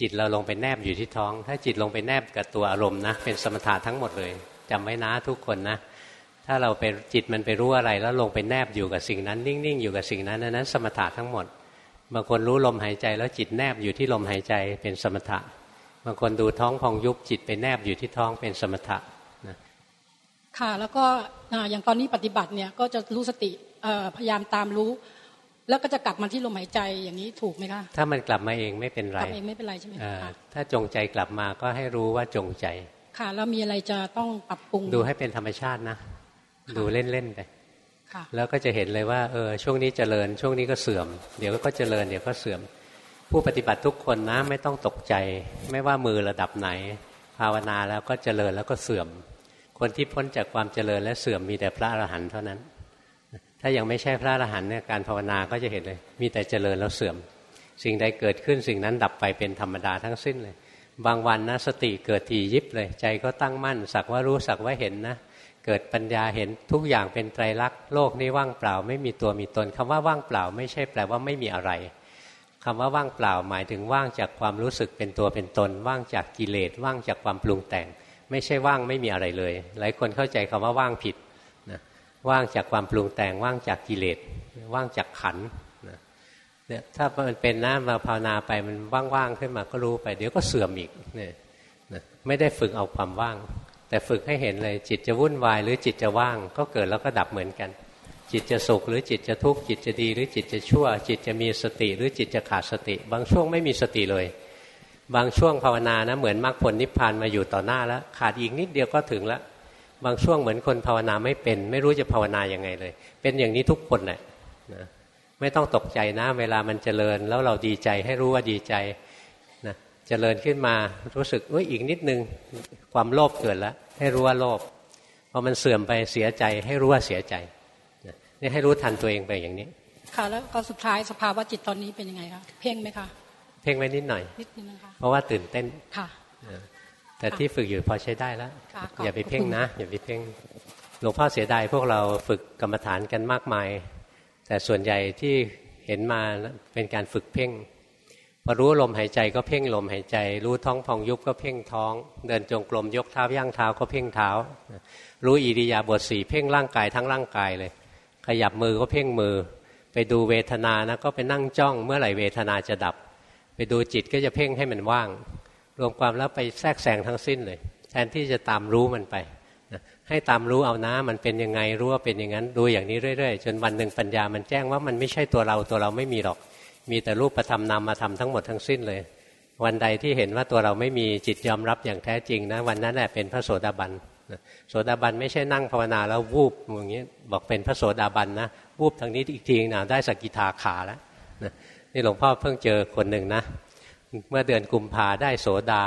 จิตเราลงไปแนบอยู่ที่ท้อง ถ้าจิตลงไปแนบกับตัวอารมณ์นะเป็นสมถะทั้งหมดเลยจำไว้นะทุกคนนะ ถ้าเราไปจิตมันไปรู้อะไร แล้วลงไปแนบอยู่กับสิ่งนั้น นิ่งๆอยู่กับสิ่งนั้นอันนั้น สมถะทั้งหมดบางคนรู้ลมหายใจแล้วจิตแนบอยู่ที่ลมหายใจเป็นสมถะบางคนดูท้องพองยุบจิตไปแนบอยู่ที่ท้องเป็นสมถะนะค่ะแล้วก็อ่าอย่างตอนนี้ปฏิบัติเนี่ยก็จะรู้สติเอ่อพยายามตามรู้ แล้วก็จะกลับมาที่ลมหายใจอย่างนี้ถูกไหมคะถ้ามันกลับมาเองไม่เป็นไรกลับเองไม่เป็นไรใช่ไหมคะถ้าจงใจกลับมาก็ให้รู้ว่าจงใจ ค่ะแล้วมีอะไรจะต้องปรับปรุงดูให้เป็นธรรมชาตินะ ดูเล่นๆไปค่ะแล้วก็จะเห็นเลยว่าเออช่วงนี้เจริญ ช่วงนี้ก็เสื่อม เดี๋ยวก็เจริญเดี๋ยวก็เสื่อม ผู้ปฏิบัติทุกคนนะไม่ต้องตกใจ ไม่ว่ามือระดับไหน ภาวนาแล้วก็เจริญแล้วก็เสื่อม คนที่พ้นจากความเจริญและเสื่อมมีแต่พระอรหันต์เท่านั้น ถ้ายังไม่ใช่พระอรหันต์เนี่ยการภาวนาก็จะเห็นเลย มีแต่เจริญแล้วเสื่อม สิ่งใดเกิดขึ้นสิ่งนั้นดับไปเป็นธรรมดาทั้งสิ้นเลย บางวันนะสติเกิดทียิบเลย ใจก็ตั้งมั่น สักว่ารู้สักว่าเห็นนะ เกิดปัญญาเห็นทุกอย่างเป็นไตรลักษณ์โลกนี้ว่างเปล่าไม่มีตัวมีตนคำว่าว่างเปล่าไม่ใช่แปลว่าไม่มีอะไรคำว่าว่างเปล่าหมายถึงว่างจากความรู้สึกเป็นตัวเป็นตน ว่างจากกิเลสว่างจากความปรุงแต่ง ไม่ใช่ว่างไม่มีอะไรเลย หลายคนเข้าใจคำว่าว่างผิดนะว่างจากความปรุงแต่ง ว่างจากกิเลสว่างจากขันนะเนี่ยถ้ามันเป็นนะมาภาวนาไปมันว่างๆขึ้นมาก็รู้ไป เดี๋ยวก็เสื่อมอีกเนี่ยนะไม่ได้ฝึกเอาความว่าง แต่ฝึกให้เห็นเลยจิตจะวุ่นวายหรือจิตจะว่าง ก็เกิดแล้วก็ดับเหมือนกัน จิตจะสุขหรือจิตจะทุกข์จิตจะดีหรือจิตจะชั่ว จิตจะมีสติหรือจิตจะขาดสติ บางช่วงไม่มีสติเลย บางช่วงภาวนานะเหมือนมรรคผลนิพพานมาอยู่ต่อหน้าแล้ว ขาดอีกนิดเดียวก็ถึงแล้วบางช่วงเหมือนคนภาวนาไม่เป็น ไม่รู้จะภาวนายังไงเลย เป็นอย่างนี้ทุกคนแหละนะไม่ต้องตกใจนะเวลามันเจริญ แล้วเราดีใจให้รู้ว่าดีใจ เจริญขึ้นมารู้สึกเอ้ยอีกนิดนึงความโลภเกิดแล้ว ให้รู้ว่าโลภพอมันเสื่อมไปเสียใจให้รู้ว่าเสียใจนะนี่ให้รู้ทันตัวเองไปอย่างนี้ ค่ะ แล้วก็สุดท้ายสภาวะจิตตอนนี้เป็นยังไงคะเพ่งไหมคะเพ่งไว้นิดหน่อยนิดนึงนะคะเพราะว่าตื่นเต้นค่ะแต่ที่ฝึกอยู่พอใช้ได้แล้วค่ะขอบอย่าไปเพ่งคุณนะ อย่าไปเพ่งหลวงพ่อเสียดายพวกเราฝึกกรรมฐานกันมากมาย แต่ส่วนใหญ่ที่เห็นมาเป็นการฝึกเพ่ง พอรู้ลมหายใจก็เพ่งลมหายใจ รู้ท้องพองยุบก็เพ่งท้อง เดินจงกรมยกเท้าย่างเท้าก็เพ่งเท้า รู้อิริยาบถสี่เพ่งร่างกายทั้งร่างกายเลย ขยับมือก็เพ่งมือ ไปดูเวทนานะก็ไปนั่งจ้องเมื่อไหร่เวทนาจะดับ ไปดูจิตก็จะเพ่งให้มันว่าง รวมความแล้วไปแทรกแซงทั้งสิ้นเลย แทนที่จะตามรู้มันไปให้ตามรู้เอานะ มันเป็นยังไงรู้ว่าเป็นอย่างนั้นดูอย่างนี้เรื่อยๆ จนวันหนึ่งปัญญามันแจ้งว่ามันไม่ใช่ตัวเราตัวเราไม่มีหรอก มีแต่รูปประธรรมนามมาทำทั้งหมดทั้งสิ้นเลย วันใดที่เห็นว่าตัวเราไม่มีจิตยอมรับอย่างแท้จริงนะวันนั้นแหละเป็นพระโสดาบันโสดาบันไม่ใช่นั่งภาวนาแล้ววูบอย่างนี้บอกเป็นพระโสดาบันนะวูบทางนี้อีกทีนะได้สกิทาขาแล้วนี่หลวงพ่อเพิ่งเจอคนหนึ่งนะ เมื่อเดือนกุมภาได้โสดา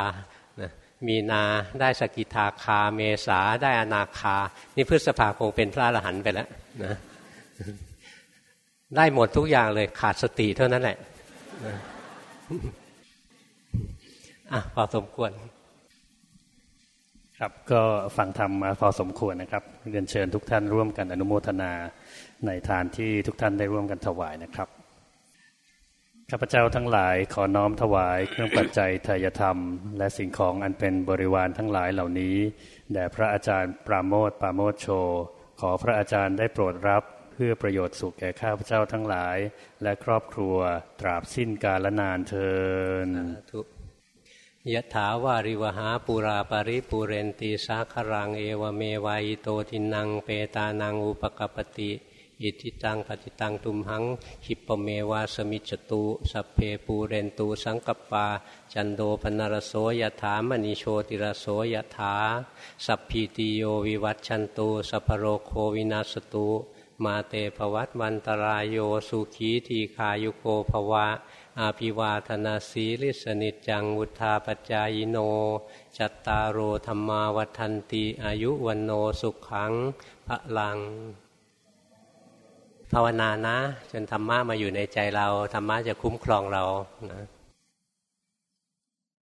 มีนาได้สกิทาคาเมษาได้อนาคา นี่พฤษภาคงเป็นพระอรหันต์ไปแล้วนะ ได้หมดทุกอย่างเลยขาดสติเท่านั้นแหละอะพอสมควร ครับก็ฟังธรรมมาพอสมควรนะครับเรียนเชิญทุกท่านร่วมกันอนุโมทนาในทานที่ทุกท่านได้ร่วมกันถวายนะครับข้าพเจ้าทั้งหลายขอน้อมถวายเครื่องปัจจัยทายธรรม และสิ่งของอันเป็นบริวารทั้งหลายเหล่านี้แด่พระอาจารย์ปราโมทปราโมทโช ขอพระอาจารย์ได้โปรดรับ พื่อประโยชน์สุขแก่ข้าพเจ้าทั้งหลาย และครอบครัวตราบสิ้นกาลนานเทินยะถาวาริวหาปุราปริปุเรนตีสาครังเอวเมวายโตทินังเปตานังอุปกปติอิทิตังปฏิตังตุมหังคิปเมวาสมิจตุสัพเพปูเรนตูสังกปา จันโดปนรโสยถามณีโชติรโสยถา สัพพีติโยวิวัตชันตุสัพโรโควินาสตุ มาเตภวัตวันตรายโยสุขีทีคายุโกภวะ อาภิวาธนาสีลิสนิจังวุธาปจายโน จัตตารโอธรรมาวัฒนติอายุวันโนสุขังพระลัง ภาวนานะ จนธรรมะมาอยู่ในใจเรา ธรรมะจะคุ้มครองเรานะ